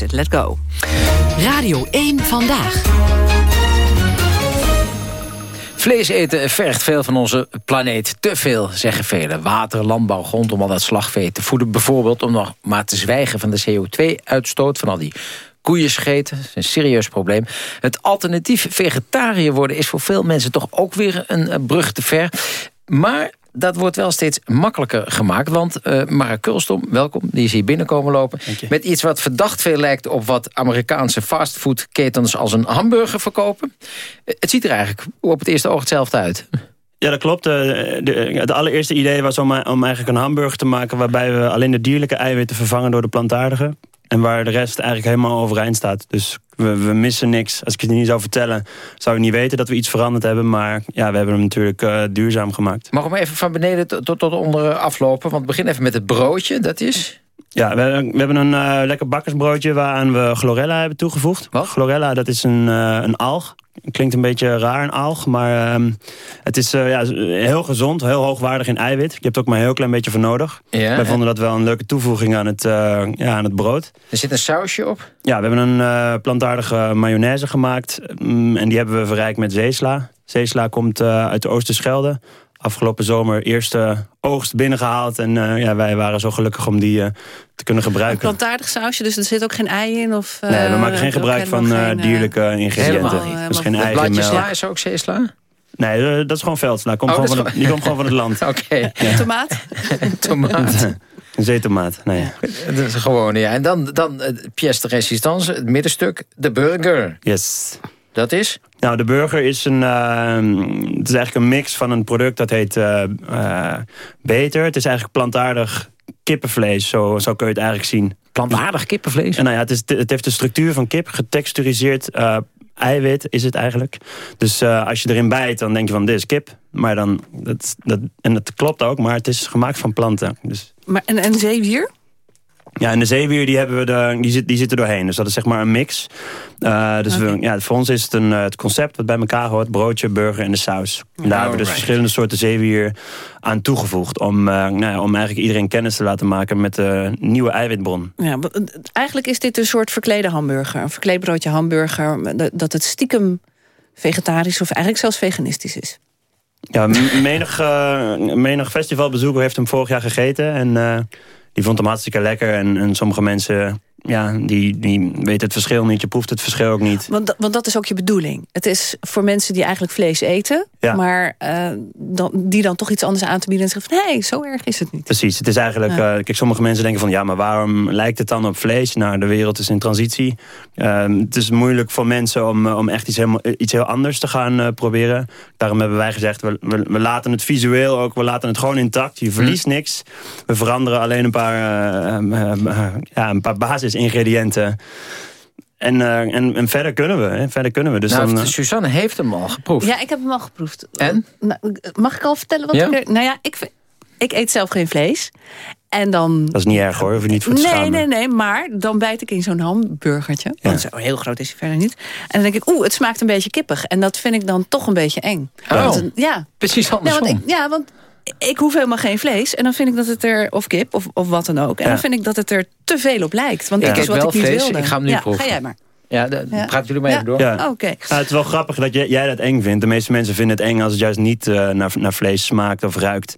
Perquisite. Let go. Radio 1 Vandaag. Vlees eten vergt veel van onze planeet. Te veel, zeggen velen. Water, landbouw, grond om al dat slagvee te voeden. Bijvoorbeeld om nog maar te zwijgen van de CO2-uitstoot... van al die koeien scheten. Dat is een serieus probleem. Het alternatief vegetariër worden is voor veel mensen toch ook weer een brug te ver. Maar dat wordt wel steeds makkelijker gemaakt. Want uh, Mara Kulstom, welkom, die is hier binnenkomen lopen... met iets wat verdacht veel lijkt op wat Amerikaanse fastfoodketens... als een hamburger verkopen. Eh, het ziet er eigenlijk op het eerste oog hetzelfde uit. Ja, dat klopt. Eh, de, het allereerste idee was om, om eigenlijk een hamburger te maken... waarbij we alleen de dierlijke eiwitten vervangen door de plantaardige. En waar de rest eigenlijk helemaal overeind staat. Dus we, we missen niks. Als ik het niet zou vertellen, zou ik niet weten dat we iets veranderd hebben. Maar ja, we hebben hem natuurlijk uh, duurzaam gemaakt. Mag we even van beneden tot, tot onder aflopen? Want begin even met het broodje, dat is... Ja, we, we hebben een uh, lekker bakkersbroodje waaraan we chlorella hebben toegevoegd. Wat? Chlorella, dat is een, uh, een alg. Klinkt een beetje raar, een alg. Maar uh, het is ja, heel gezond, heel hoogwaardig in eiwit. Je hebt ook maar een heel klein beetje voor nodig. Ja, Wij vonden dat wel een leuke toevoeging aan het, ja, aan het brood. Er zit een sausje op? Ja, we hebben een plantaardige mayonaise gemaakt. Mm, en die hebben we verrijkt met zeesla. Zeesla komt uit de Oosterschelde afgelopen zomer eerste oogst binnengehaald. En uh, ja, wij waren zo gelukkig om die uh, te kunnen gebruiken. Een plantaardig sausje, dus er zit ook geen ei in? Of, uh, nee, we maken geen gebruik van geen, dierlijke ingrediënten. Helemaal, dus geen ei, Blaadje sla is ook zeesla? Nee, dat is gewoon veldsla. Komt oh, gewoon van het, die komt gewoon van het land. Oké. Okay. Ja. Tomaat? tomaat. Een zeetomaat, nee. Dat is gewoon, ja. En dan, dan pièce de résistance, het middenstuk, de burger. Yes. Dat is? Nou, de burger is een, uh, het is eigenlijk een mix van een product dat heet uh, uh, Beter. Het is eigenlijk plantaardig kippenvlees, zo, zo kun je het eigenlijk zien. Plantaardig kippenvlees? En nou ja, het, is, het heeft de structuur van kip, getexturiseerd eiwit is het eigenlijk. Dus als je erin bijt, dan denk je van dit is kip. Maar dan, dat, dat, en dat klopt ook, maar het is gemaakt van planten. Dus. Maar, en, en zeewier? Ja, en de zeewier die hebben we de, die, zit, die zit er doorheen. Dus dat is zeg maar een mix. Uh, dus okay. we, ja, voor ons is het een, het concept wat bij elkaar hoort. Broodje, burger en de saus. En daar hebben we dus verschillende soorten zeewier aan toegevoegd. Om, uh, nou ja, om eigenlijk iedereen kennis te laten maken met de nieuwe eiwitbron. Ja, eigenlijk is dit een soort verklede hamburger. Een verkleed broodje hamburger. Dat het stiekem vegetarisch of eigenlijk zelfs veganistisch is. Ja, menig, uh, menig festivalbezoeker heeft hem vorig jaar gegeten. En die vond hem hartstikke lekker. En, en sommige mensen ja, die, die weten het verschil niet. Je proeft het verschil ook niet. Want, want dat is ook je bedoeling. Het is voor mensen die eigenlijk vlees eten... Ja. maar uh, dan, die dan toch iets anders aan te bieden... en zeggen van, hé, hey, zo erg is het niet. Precies, het is eigenlijk... Ja. Uh, kijk, sommige mensen denken van... ja, maar waarom lijkt het dan op vlees? Nou, de wereld is in transitie. Uh, het is moeilijk voor mensen om, om echt iets, helemaal, iets heel anders te gaan proberen. Daarom hebben wij gezegd, we, we, we, laten het visueel ook... we laten het gewoon intact. Je verliest hm. niks. We veranderen alleen een paar, ja, een paar basis ingrediënten. En, uh, en, en, verder kunnen we. Hè? Verder kunnen we. Dus nou, dan, uh... Suzanne heeft hem al geproefd. Ja, ik heb hem al geproefd. En? Uh, mag ik al vertellen wat ja? ik... Nou ja, ik, ik eet zelf geen vlees. En dan... Dat is niet erg hoor, hoef je niet voor te Nee, schamen. nee, nee, maar dan bijt ik in zo'n hamburgertje. Ja. Want zo heel groot is hij verder niet. En dan denk ik, oeh, het smaakt een beetje kippig. En dat vind ik dan toch een beetje eng. Oh, Want een- ja. precies andersom. Ja, want, ik, ja, want ik hoef helemaal geen vlees. En dan vind ik dat het er, of kip, of, of wat dan ook. En Ja. dan vind ik dat het er te veel op lijkt. Want Ik dit is wat ik niet vlees, wilde. ik ga hem nu ja, proeven. Ga jij maar. Ja, de, Ja. praat jullie maar Ja. even door. Ja. Oké. Ja, het is wel grappig dat jij, jij dat eng vindt. De meeste mensen vinden het eng als het juist niet eh, naar, naar vlees smaakt of ruikt.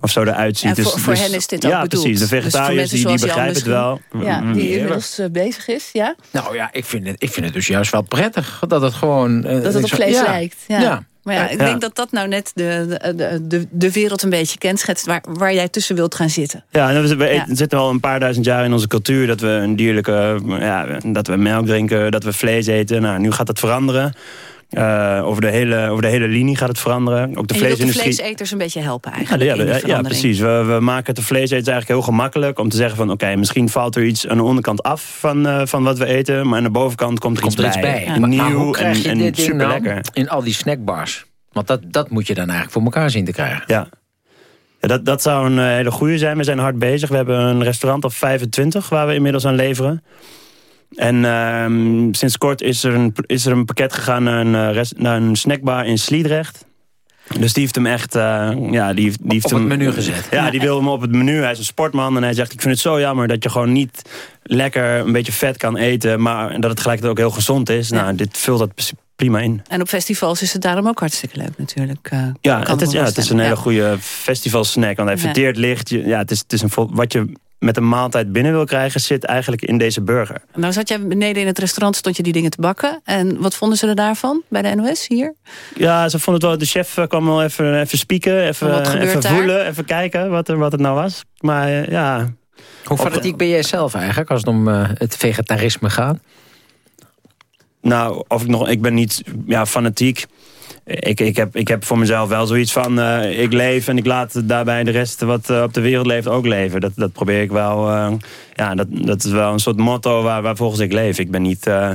Of zo eruit ziet. En Dus- voor, voor dus- hen is dit ook Ja, bedoeld. precies. De Dus vegetariërs mensen die, die begrijpen het wel. Ja, Mm, die inmiddels eh, bezig is, ja. Nou ja, ik vind, het, ik vind het dus juist wel prettig dat het gewoon... eh, Dat het op vlees ja. lijkt. Ja. Maar ja, ik Ja. denk dat dat nou net de, de, de, de wereld een beetje kenschetst... Waar, waar jij tussen wilt gaan zitten. Ja, en we, we zitten al een paar duizend jaar in onze cultuur... dat we een dierlijke, ja, dat we melk drinken, dat we vlees eten. Nou, nu gaat dat veranderen. Eh, over, de hele, over de hele linie gaat het veranderen. Ook de en je wilt de vleeseters een beetje helpen Ja, eigenlijk. ja, in die ja, precies. We, we maken het de vleeseters eigenlijk heel gemakkelijk om te zeggen van... oké, misschien valt er iets aan de onderkant af van, eh, van wat we eten... maar aan de bovenkant komt er Komt er iets iets bij. bij. Maar- maar Nieuw hoe krijg en, je en super lekker. in al die snackbars? Want dat, dat moet je dan eigenlijk voor elkaar zien te krijgen. Ja. Ja, dat, dat zou een eh, hele goede zijn. We zijn hard bezig. We hebben een restaurant of 25 waar we inmiddels aan leveren. En ehm, sinds kort is er, een, is er een pakket gegaan naar een, eh, rest- naar een snackbar in Sliedrecht. Dus die heeft hem echt... eh, ja, die, heeft- die heeft Op hem, het menu gezet. Ja, die wil hem op het menu. Hij is een sportman en hij zegt... ik vind het zo jammer dat je gewoon niet lekker een beetje vet kan eten... maar dat het tegelijkertijd ook heel gezond is. Nou, dit vult dat prima in. En op festivals is het daarom ook hartstikke leuk natuurlijk. eh, Ja, kan het is, ja, het is een hele goede festivalsnack. Want hij Ja. verteert licht. Je- Ja, het is, het is een vol- wat je met een maaltijd binnen wil krijgen... zit eigenlijk in deze burger. Nou zat jij beneden in het restaurant, stond je die dingen te bakken. En wat vonden ze er daarvan bij de NOS hier? Ja, ze vonden het wel... De chef eh, kwam wel even, even spieken. Even, even daar? voelen. Even kijken wat, er, wat het nou was. Maar eh, ja... Hoe fanatiek ben jij zelf eigenlijk als het om eh, het vegetarisme gaat? Nou, of ik nog... Ik ben niet ja, fanatiek. ik, ik, heb, ik heb voor mezelf wel zoiets van... eh, ik leef en ik laat daarbij de rest wat eh, op de wereld leeft ook leven. Dat, dat probeer ik wel... ja, dat, dat is wel een soort motto waar, waar volgens ik leef. Ik ben niet... eh,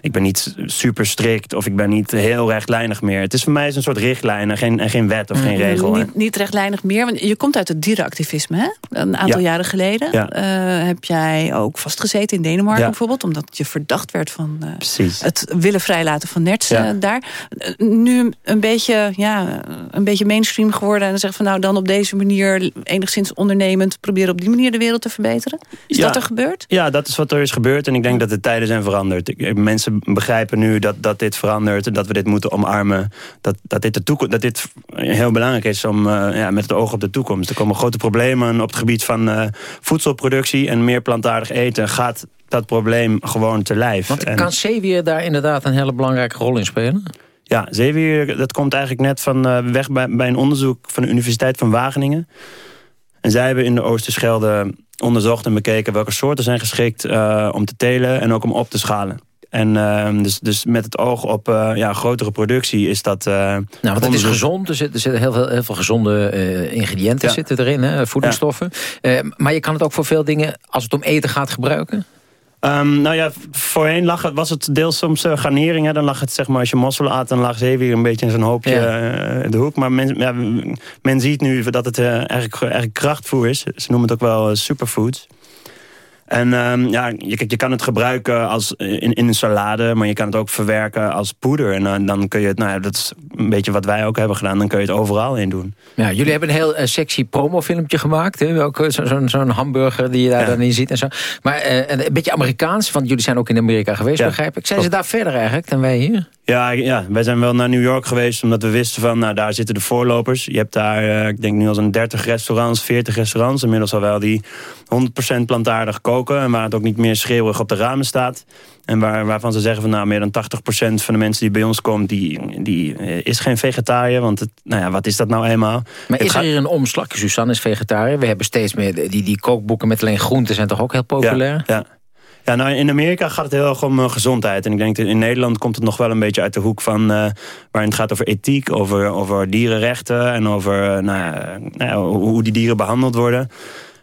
ik ben niet super strikt of ik ben niet heel rechtlijnig meer. Het is voor mij een soort richtlijn en geen, en geen wet of geen regel. Niet, niet rechtlijnig meer, want je komt uit het dierenactivisme, hè? Een aantal Ja. jaren geleden Ja. eh, heb jij ook vastgezeten in Denemarken Ja. bijvoorbeeld, omdat je verdacht werd van Precies. het willen vrijlaten van eh, daar. Nu een beetje, ja, een beetje mainstream geworden en dan zeggen van nou dan op deze manier enigszins ondernemend proberen op die manier de wereld te verbeteren. Is Ja. dat er gebeurd? Ja, dat is wat er is gebeurd. En ik denk dat de tijden zijn veranderd. Mensen begrijpen nu dat, dat dit verandert. en Dat we dit moeten omarmen. Dat, dat, dit, de toekomst, dat dit heel belangrijk is om, eh, ja, met het oog op de toekomst. Er komen grote problemen op het gebied van eh, voedselproductie. En meer plantaardig eten gaat dat probleem gewoon te lijf. Want En- kan zeewier daar inderdaad een hele belangrijke rol in spelen? Ja, zeewier, dat komt eigenlijk net van eh, weg bij, bij een onderzoek van de Universiteit van Wageningen. En zij hebben in de Oosterschelde onderzocht en bekeken welke soorten zijn geschikt eh, om te telen en ook om op te schalen. En eh, dus, dus met het oog op eh, ja, grotere productie is dat... eh, Nou, want het is gezond. Er zitten, heel, veel, heel veel gezonde ingrediënten Ja. zitten erin, hè, voedingsstoffen. Eh, maar je kan het ook voor veel dingen, als het om eten gaat, gebruiken. Ehm, nou ja, voorheen lag het, was het deels soms eh, garnering. Hè? Dan lag het, zeg maar, als je mosselen at, dan lag zeewier een beetje in zijn hoopje Ja. eh, in de hoek. Maar men, ja, men ziet nu dat het eh, eigenlijk, eigenlijk krachtvoer is. Ze noemen het ook wel superfoods. En ehm, ja, je, je kan het gebruiken als in, in een salade, maar je kan het ook verwerken als poeder. En dan- dan kun je het, nou ja, dat is een beetje wat wij ook hebben gedaan, dan kun je het overal in doen. Ja, jullie hebben een heel eh, sexy promofilmpje gemaakt. Eh, zo- zo'n zo'n hamburger die je daar Ja. dan in ziet en zo. Maar eh, een beetje Amerikaans, want jullie zijn ook in Amerika geweest, Ja, begrijp ik. Zijn ze daar verder eigenlijk dan wij hier? Ja, ja, wij zijn wel naar New York geweest omdat we wisten van, nou daar zitten de voorlopers. Je hebt daar, eh, ik denk nu al zo'n 30 restaurants, 40 restaurants inmiddels al wel die 100% plantaardig koken. En waar het ook niet meer schreeuwig op de ramen staat. En waar, waarvan ze zeggen van nou meer dan 80% van de mensen die bij ons komt, die, die eh, is geen vegetariër. Want het, nou ja, wat is dat nou eenmaal? Maar Het is er gaat- hier een omslag? Suzanne is vegetariër. We hebben steeds meer, die, die kookboeken met alleen groenten zijn toch ook heel populair? Ja, ja. Ja, nou, in Amerika gaat het heel erg om eh, gezondheid. En ik denk dat in Nederland komt het nog wel een beetje uit de hoek van... eh, waarin het gaat over ethiek, over, over dierenrechten... en over eh, nou, nou hoe die dieren behandeld worden.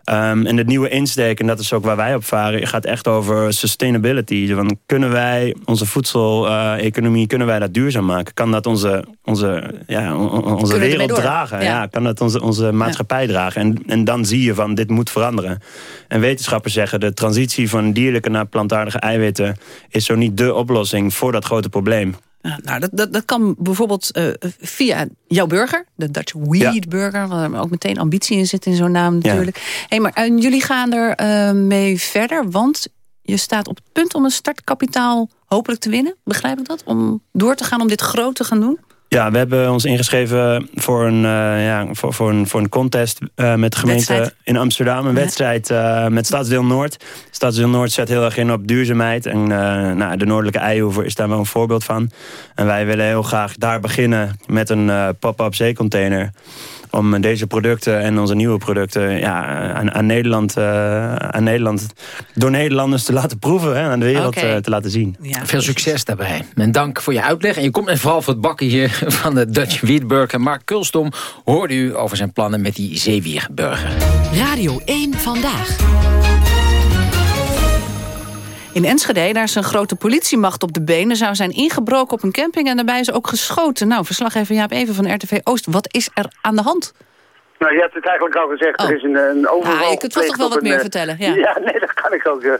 Ehm, en de nieuwe insteek, en dat is ook waar wij op varen... gaat echt over sustainability. Van, kunnen wij onze voedsel-economie kunnen wij dat duurzaam maken? Kan dat onze, onze, ja, on- on- onze wereld dragen? Ja. Ja. kan dat onze, onze maatschappij dragen? En, en dan zie je van, dit moet veranderen. En wetenschappers zeggen, de transitie van dierlijke naar plantaardige eiwitten... is zo niet de oplossing voor dat grote probleem. Ja, nou, dat, dat, dat kan bijvoorbeeld eh, via jouw burger, de Dutch Weed Ja. Burger, waar ook meteen ambitie in zit in zo'n naam Ja. natuurlijk. Hey, maar en jullie gaan er eh, mee verder, want je staat op het punt om een startkapitaal hopelijk te winnen. Begrijp ik dat? Om door te gaan om dit groot te gaan doen? Ja, we hebben ons ingeschreven voor een, eh, ja, voor, voor een, voor een contest eh, met de gemeente Wedstrijd. in Amsterdam. Een Ja. wedstrijd eh, met Stadsdeel Noord. Stadsdeel Noord zet heel erg in op duurzaamheid. En nou, de Noordelijke Eioever is daar wel een voorbeeld van. En wij willen heel graag daar beginnen met een pop-up zeecontainer. Om deze producten en onze nieuwe producten ja, aan, aan, Nederland, eh, aan Nederland, door Nederlanders te laten proeven. Hè, aan de wereld eh, te laten zien. Veel succes daarbij. En dank voor je uitleg. En je komt en vooral voor het bakken hier van de Dutch Wiedburger. Mark Kulstom hoorde u over zijn plannen met die zeewierburger. Radio 1 Vandaag. In Enschede, daar is een grote politiemacht op de benen... zou zijn ingebroken op een camping en daarbij is ook geschoten. Nou, verslaggever Jaap Even van RTV Oost. Wat is er aan de hand? Nou, je hebt het eigenlijk al gezegd. Er is een, een overval Ah, je kunt vast gepleegd toch wel wat een, meer eh, vertellen, ja. nee, dat kan ik ook. eh,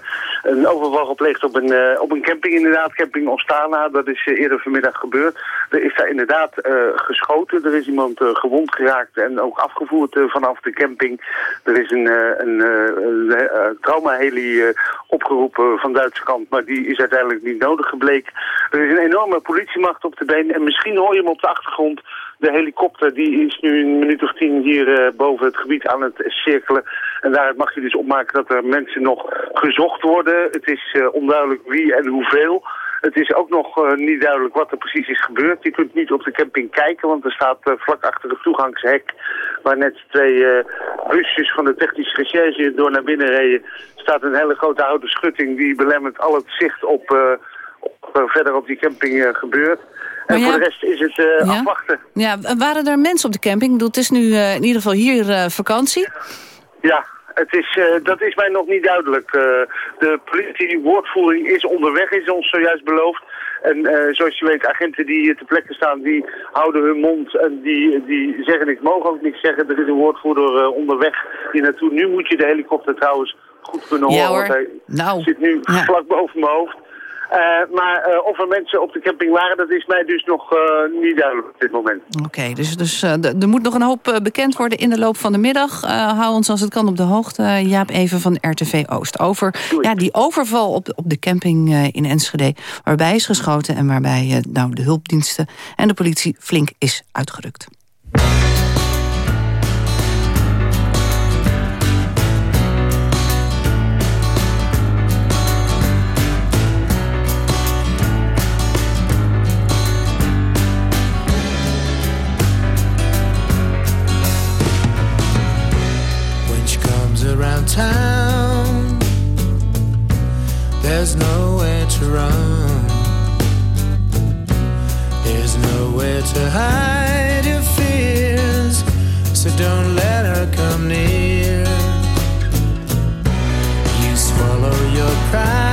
een overval gepleegd op een, eh, op een camping inderdaad. Camping Ostana. Dat is eerder vanmiddag gebeurd. Er is daar inderdaad geschoten. Er is iemand gewond geraakt en ook afgevoerd vanaf de camping. Er is een, een, een traumaheli opgeroepen van Duitse kant. Maar die is uiteindelijk niet nodig gebleken. Er is een enorme politiemacht op de been. En misschien hoor je hem op de achtergrond. De helikopter die is nu een minuut of tien hier eh, boven het gebied aan het cirkelen. En daaruit mag je dus opmaken dat er mensen nog gezocht worden. Het is eh, onduidelijk wie en hoeveel. Het is ook nog eh, niet duidelijk wat er precies is gebeurd. Je kunt niet op de camping kijken, want er staat vlak achter het toegangshek... waar net twee busjes van de technische recherche door naar binnen reden... staat een hele grote houten schutting die belemmert al het zicht op... op, verder op die camping eh, En voor de rest is het eh, Ja? afwachten. Ja, waren er mensen op de camping? Ik bedoel, het is nu eh, in ieder geval hier eh, vakantie. Ja, het is, dat is mij nog niet duidelijk. De politie-woordvoering is onderweg, is ons zojuist beloofd. En zoals je weet, agenten die hier ter plekke staan, die houden hun mond en die, die zeggen niks, mogen ook niks zeggen. Er is een woordvoerder onderweg hier naartoe. Nu moet je de helikopter trouwens goed kunnen Ja, horen, hoor. want hij Nou, zit nu ja. vlak boven mijn hoofd. Eh, maar eh, of er mensen op de camping waren, dat is mij dus nog eh, niet duidelijk op dit moment. Oké, dus, dus er moet nog een hoop bekend worden in de loop van de middag. Hou ons als het kan op de hoogte, Jaap Even van RTV Oost. Over ja, die overval op de, op de camping in Enschede... waarbij is geschoten en waarbij nou, de hulpdiensten en de politie flink is uitgerukt. There's nowhere to run. There's nowhere to hide your fears, so don't let her come near. You swallow your pride,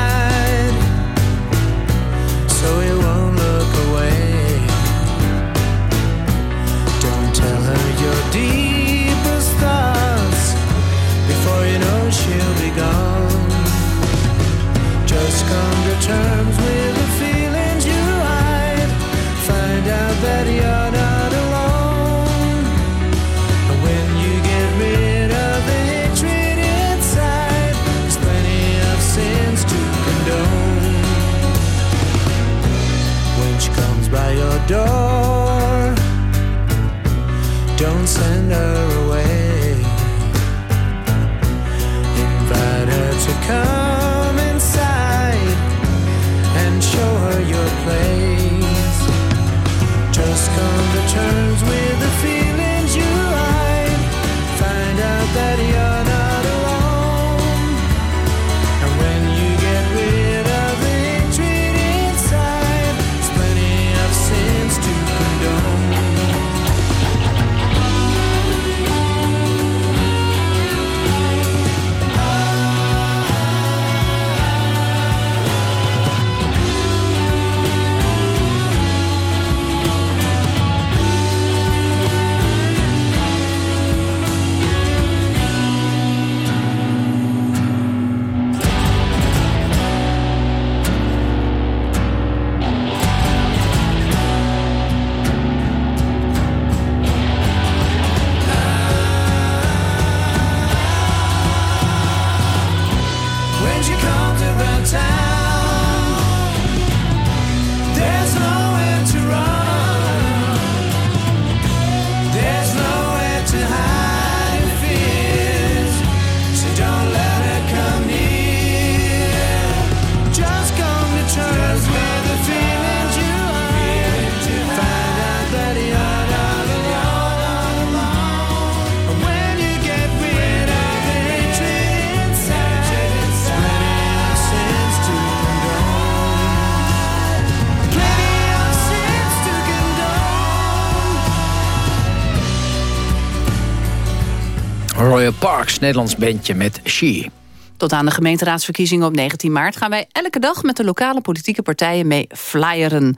Royal Parks, Nederlands bandje met She. Tot aan de gemeenteraadsverkiezingen op 19 maart... gaan wij elke dag met de lokale politieke partijen mee flyeren.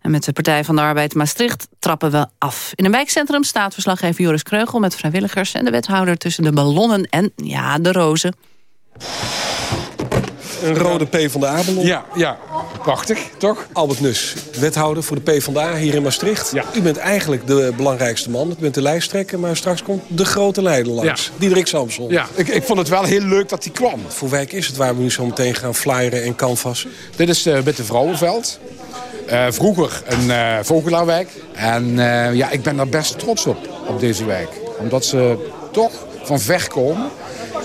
En met de Partij van de Arbeid Maastricht trappen we af. In een wijkcentrum staat verslaggever Joris Kreugel... met vrijwilligers en de wethouder tussen de ballonnen en, ja, de rozen. Een rode P van de A-ballon. Ja, ja. Prachtig, toch? Albert Nus, wethouder voor de P van de A hier in Maastricht. U bent eigenlijk de belangrijkste man. U bent de lijsttrekker, maar straks komt de grote leider langs. Diederik Samson. Ja, ik, ik vond het wel heel leuk dat hij kwam. Voor wijk is het waar we nu zo meteen gaan flyeren en canvassen? Dit is uh, met de Vrouwenveld. Uh, vroeger een uh, vogelaarwijk. En uh, ja, ik ben daar best trots op, op deze wijk. Omdat ze toch van ver komen.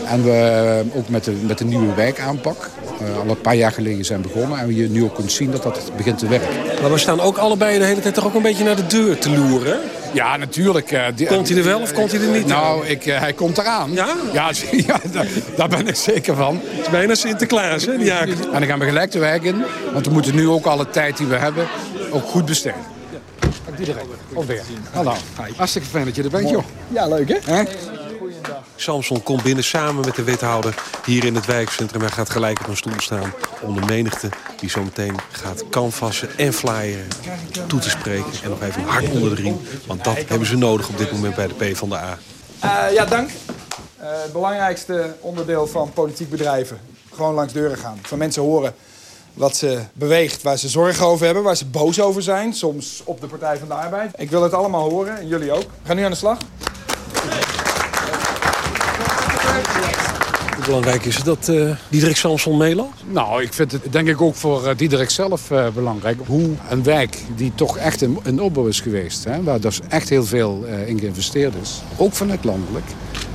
En we ook met de, met de nieuwe wijkaanpak al een paar jaar geleden zijn begonnen. En je nu ook kunt zien dat dat begint te werken. Maar we staan ook allebei de hele tijd toch ook een beetje naar de deur te loeren. Ja, natuurlijk. Die, komt hij er wel of komt hij er niet? Nou, ik, uh, hij komt eraan. Ja? Ja, ja daar, daar, ben ik zeker van. Het is bijna Sinterklaas, hè? Ja. En dan gaan we gelijk de wijk in. Want we moeten nu ook alle tijd die we hebben ook goed besteden. Diederik, alweer. Hallo. Hartstikke fijn dat je er bent, joh. Ja, leuk hè? Samson komt binnen samen met de wethouder hier in het wijkcentrum. Hij gaat gelijk op een stoel staan om de menigte die zo meteen gaat canvassen en flyeren toe te spreken. En nog even hard onder de riem, want dat hebben ze nodig op dit moment bij de PvdA. Uh, ja, dank. Uh, het belangrijkste onderdeel van politiek bedrijven. Gewoon langs deuren gaan. Van mensen horen wat ze beweegt, waar ze zorgen over hebben, waar ze boos over zijn. Soms op de Partij van de Arbeid. Ik wil het allemaal horen en jullie ook. We gaan nu aan de slag. Belangrijk is dat uh, Diederik Samson meeloopt? Nou, ik vind het denk ik ook voor uh, Diederik zelf uh, belangrijk. Hoe een wijk die toch echt een, een opbouw is geweest... Hè, waar dus echt heel veel in geïnvesteerd is, ook vanuit landelijk...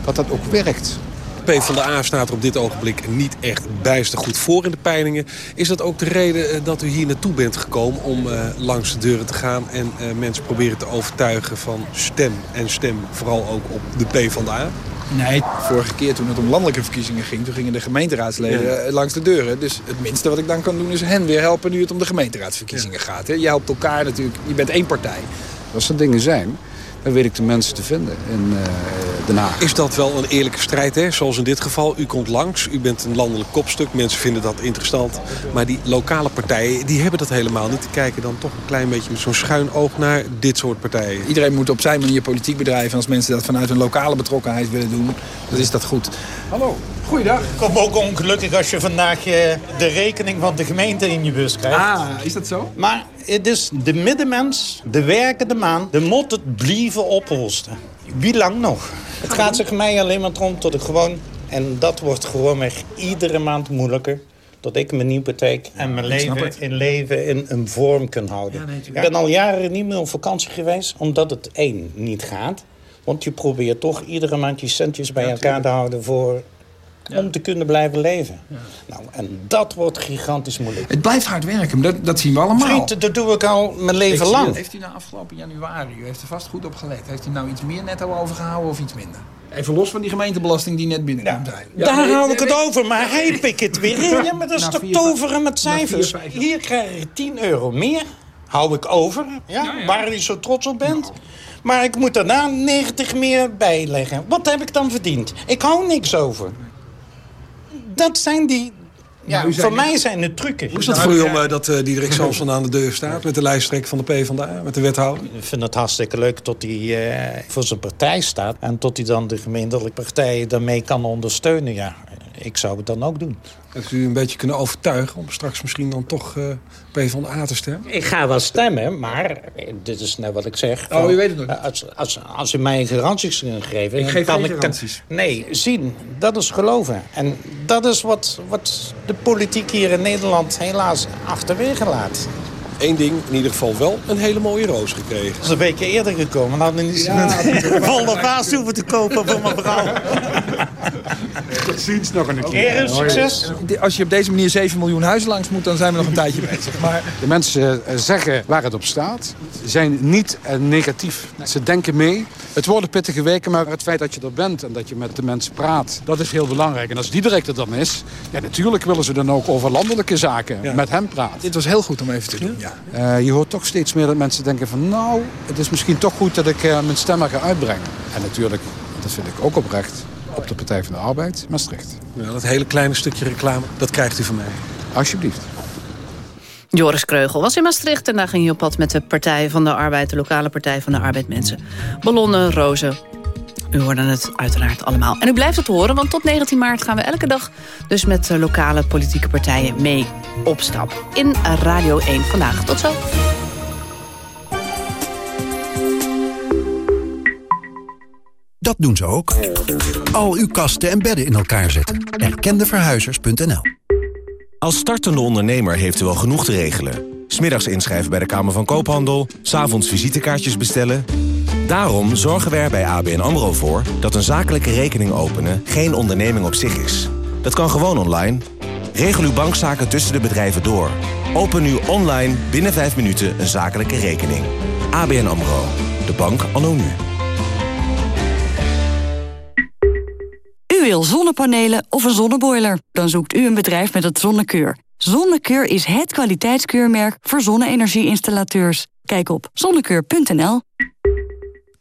dat dat ook werkt. De PvdA staat er op dit ogenblik niet echt bijster goed voor in de peilingen. Is dat ook de reden dat u hier naartoe bent gekomen om uh, langs de deuren te gaan... en uh, mensen proberen te overtuigen van stem en stem vooral ook op de PvdA? Nee, vorige keer toen het om landelijke verkiezingen ging... toen gingen de gemeenteraadsleden ja. langs de deuren. Dus het minste wat ik dan kan doen is hen weer helpen... nu het om de gemeenteraadsverkiezingen ja. gaat. Hè. Je helpt elkaar natuurlijk, je bent één partij. Als er dingen zijn, dan weet ik de mensen te vinden in uh, Den Haag. Is dat wel een eerlijke strijd, hè? Zoals in dit geval, u komt langs, u bent een landelijk kopstuk. Mensen vinden dat interessant. Maar die lokale partijen, die hebben dat helemaal niet. Die kijken dan toch een klein beetje met zo'n schuin oog naar dit soort partijen. Iedereen moet op zijn manier politiek bedrijven. En als mensen dat vanuit een lokale betrokkenheid willen doen, dan is dat goed. Hallo. Goeiedag. Kom ook ongelukkig als je vandaag uh, de rekening van de gemeente in je bus krijgt. Ah, is dat zo? Maar het is de middenmens, de werkende man, de moet het blijven ophosten. Wie lang nog? Het gaat zich mij alleen maar om tot ik gewoon... En dat wordt gewoon weer iedere maand moeilijker. Dat ik mijn hypotheek en mijn leven in, leven in een vorm kan houden. Ja, nee, ik ben al jaren niet meer op vakantie geweest. Omdat het één niet gaat. Want je probeert toch iedere maand je centjes bij elkaar te houden voor ja. om te kunnen blijven leven. Ja. Nou, en dat wordt gigantisch moeilijk. Het blijft hard werken, dat, dat zien we allemaal. Vriend, dat doe ik al mijn leven lang. Het. Heeft u nou afgelopen januari, u heeft er vast goed op gelet... heeft u nou iets meer netto overgehouden of iets minder? Even los van die gemeentebelasting die net binnenkomt. Ja. Ja, Daar haal ik het over, maar hij pikt het weer in. Ja, maar dat is toch toveren met cijfers. Hier krijg je 10 euro meer, hou ik over, ja, waar u zo trots op bent... Nou. Maar ik moet daarna 90 meer bijleggen. Wat heb ik dan verdiend? Ik hou niks over dat zijn die... Ja, voor mij zijn het trucken. Hoe is dat voor u om uh, dat uh, Diederik Samson aan de deur staat... met de lijsttrekker van de PvdA, met de wethouder? Ik vind het hartstikke leuk dat hij uh, voor zijn partij staat... en tot hij dan de gemeentelijke partijen daarmee kan ondersteunen. Ja, ik zou het dan ook doen. Dat u een beetje kunnen overtuigen om straks misschien dan toch uh, PvdA te stemmen? Ik ga wel stemmen, maar dit is net wat ik zeg. Oh, u weet het nog niet. Als, als, als u mij garanties kunt geven... Ik geef kan geen garanties. Nee, zien, dat is geloven. En dat is wat, wat de politiek hier in Nederland helaas achterwege laat. Eén ding, in ieder geval wel een hele mooie roos gekregen. Dat is een weekje eerder gekomen. Dan hadden we niet een volle vaas hoeven te kopen voor mijn vrouw. Tot ziens nog een keer. Heren, succes. Als je op deze manier 7 miljoen huizen langs moet, dan zijn we nog een tijdje bezig. Maar... De mensen zeggen waar het op staat. Ze zijn niet negatief. Ze denken mee. Het worden pittige weken, maar het feit dat je er bent en dat je met de mensen praat, dat is heel belangrijk. En als die direct er dan is, ja, natuurlijk willen ze dan ook over landelijke zaken ja. met hem praten. Dit was heel goed om even te doen. Ja. Uh, je hoort toch steeds meer dat mensen denken van nou, het is misschien toch goed dat ik uh, mijn stemmen ga uitbrengen. En natuurlijk, dat vind ik ook oprecht, op de Partij van de Arbeid, Maastricht. Ja, dat hele kleine stukje reclame, dat krijgt u van mij. Alsjeblieft. Joris Kreugel was in Maastricht en daar ging hij op pad met de Partij van de Arbeid, de lokale Partij van de Arbeid mensen. Ballonnen, rozen, u hoorde het uiteraard allemaal. En u blijft het horen, want tot 19 maart gaan we elke dag... dus met lokale politieke partijen mee op stap. In Radio 1 vandaag. Tot zo. Dat doen ze ook. Al uw kasten en bedden in elkaar zetten. Erkendeverhuizers.nl Als startende ondernemer heeft u wel genoeg te regelen. Smiddags inschrijven bij de Kamer van Koophandel, s'avonds visitekaartjes bestellen. Daarom zorgen we er bij ABN AMRO voor dat een zakelijke rekening openen geen onderneming op zich is. Dat kan gewoon online. Regel uw bankzaken tussen de bedrijven door. Open nu online binnen 5 minuten een zakelijke rekening. ABN AMRO. De bank anno nu. U wil zonnepanelen of een zonneboiler? Dan zoekt u een bedrijf met het Zonnekeur. Zonnekeur is het kwaliteitskeurmerk voor zonne-energie-installateurs. Kijk op zonnekeur.nl.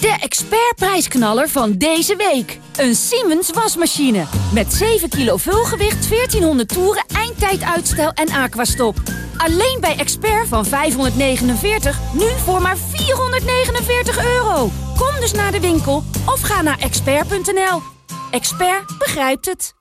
De expertprijsknaller van deze week. Een Siemens wasmachine. Met 7 kilo vulgewicht, 1400 toeren, eindtijduitstel en aquastop. Alleen bij Expert van 549, nu voor maar 449 euro. Kom dus naar de winkel of ga naar expert.nl. Expert begrijpt het.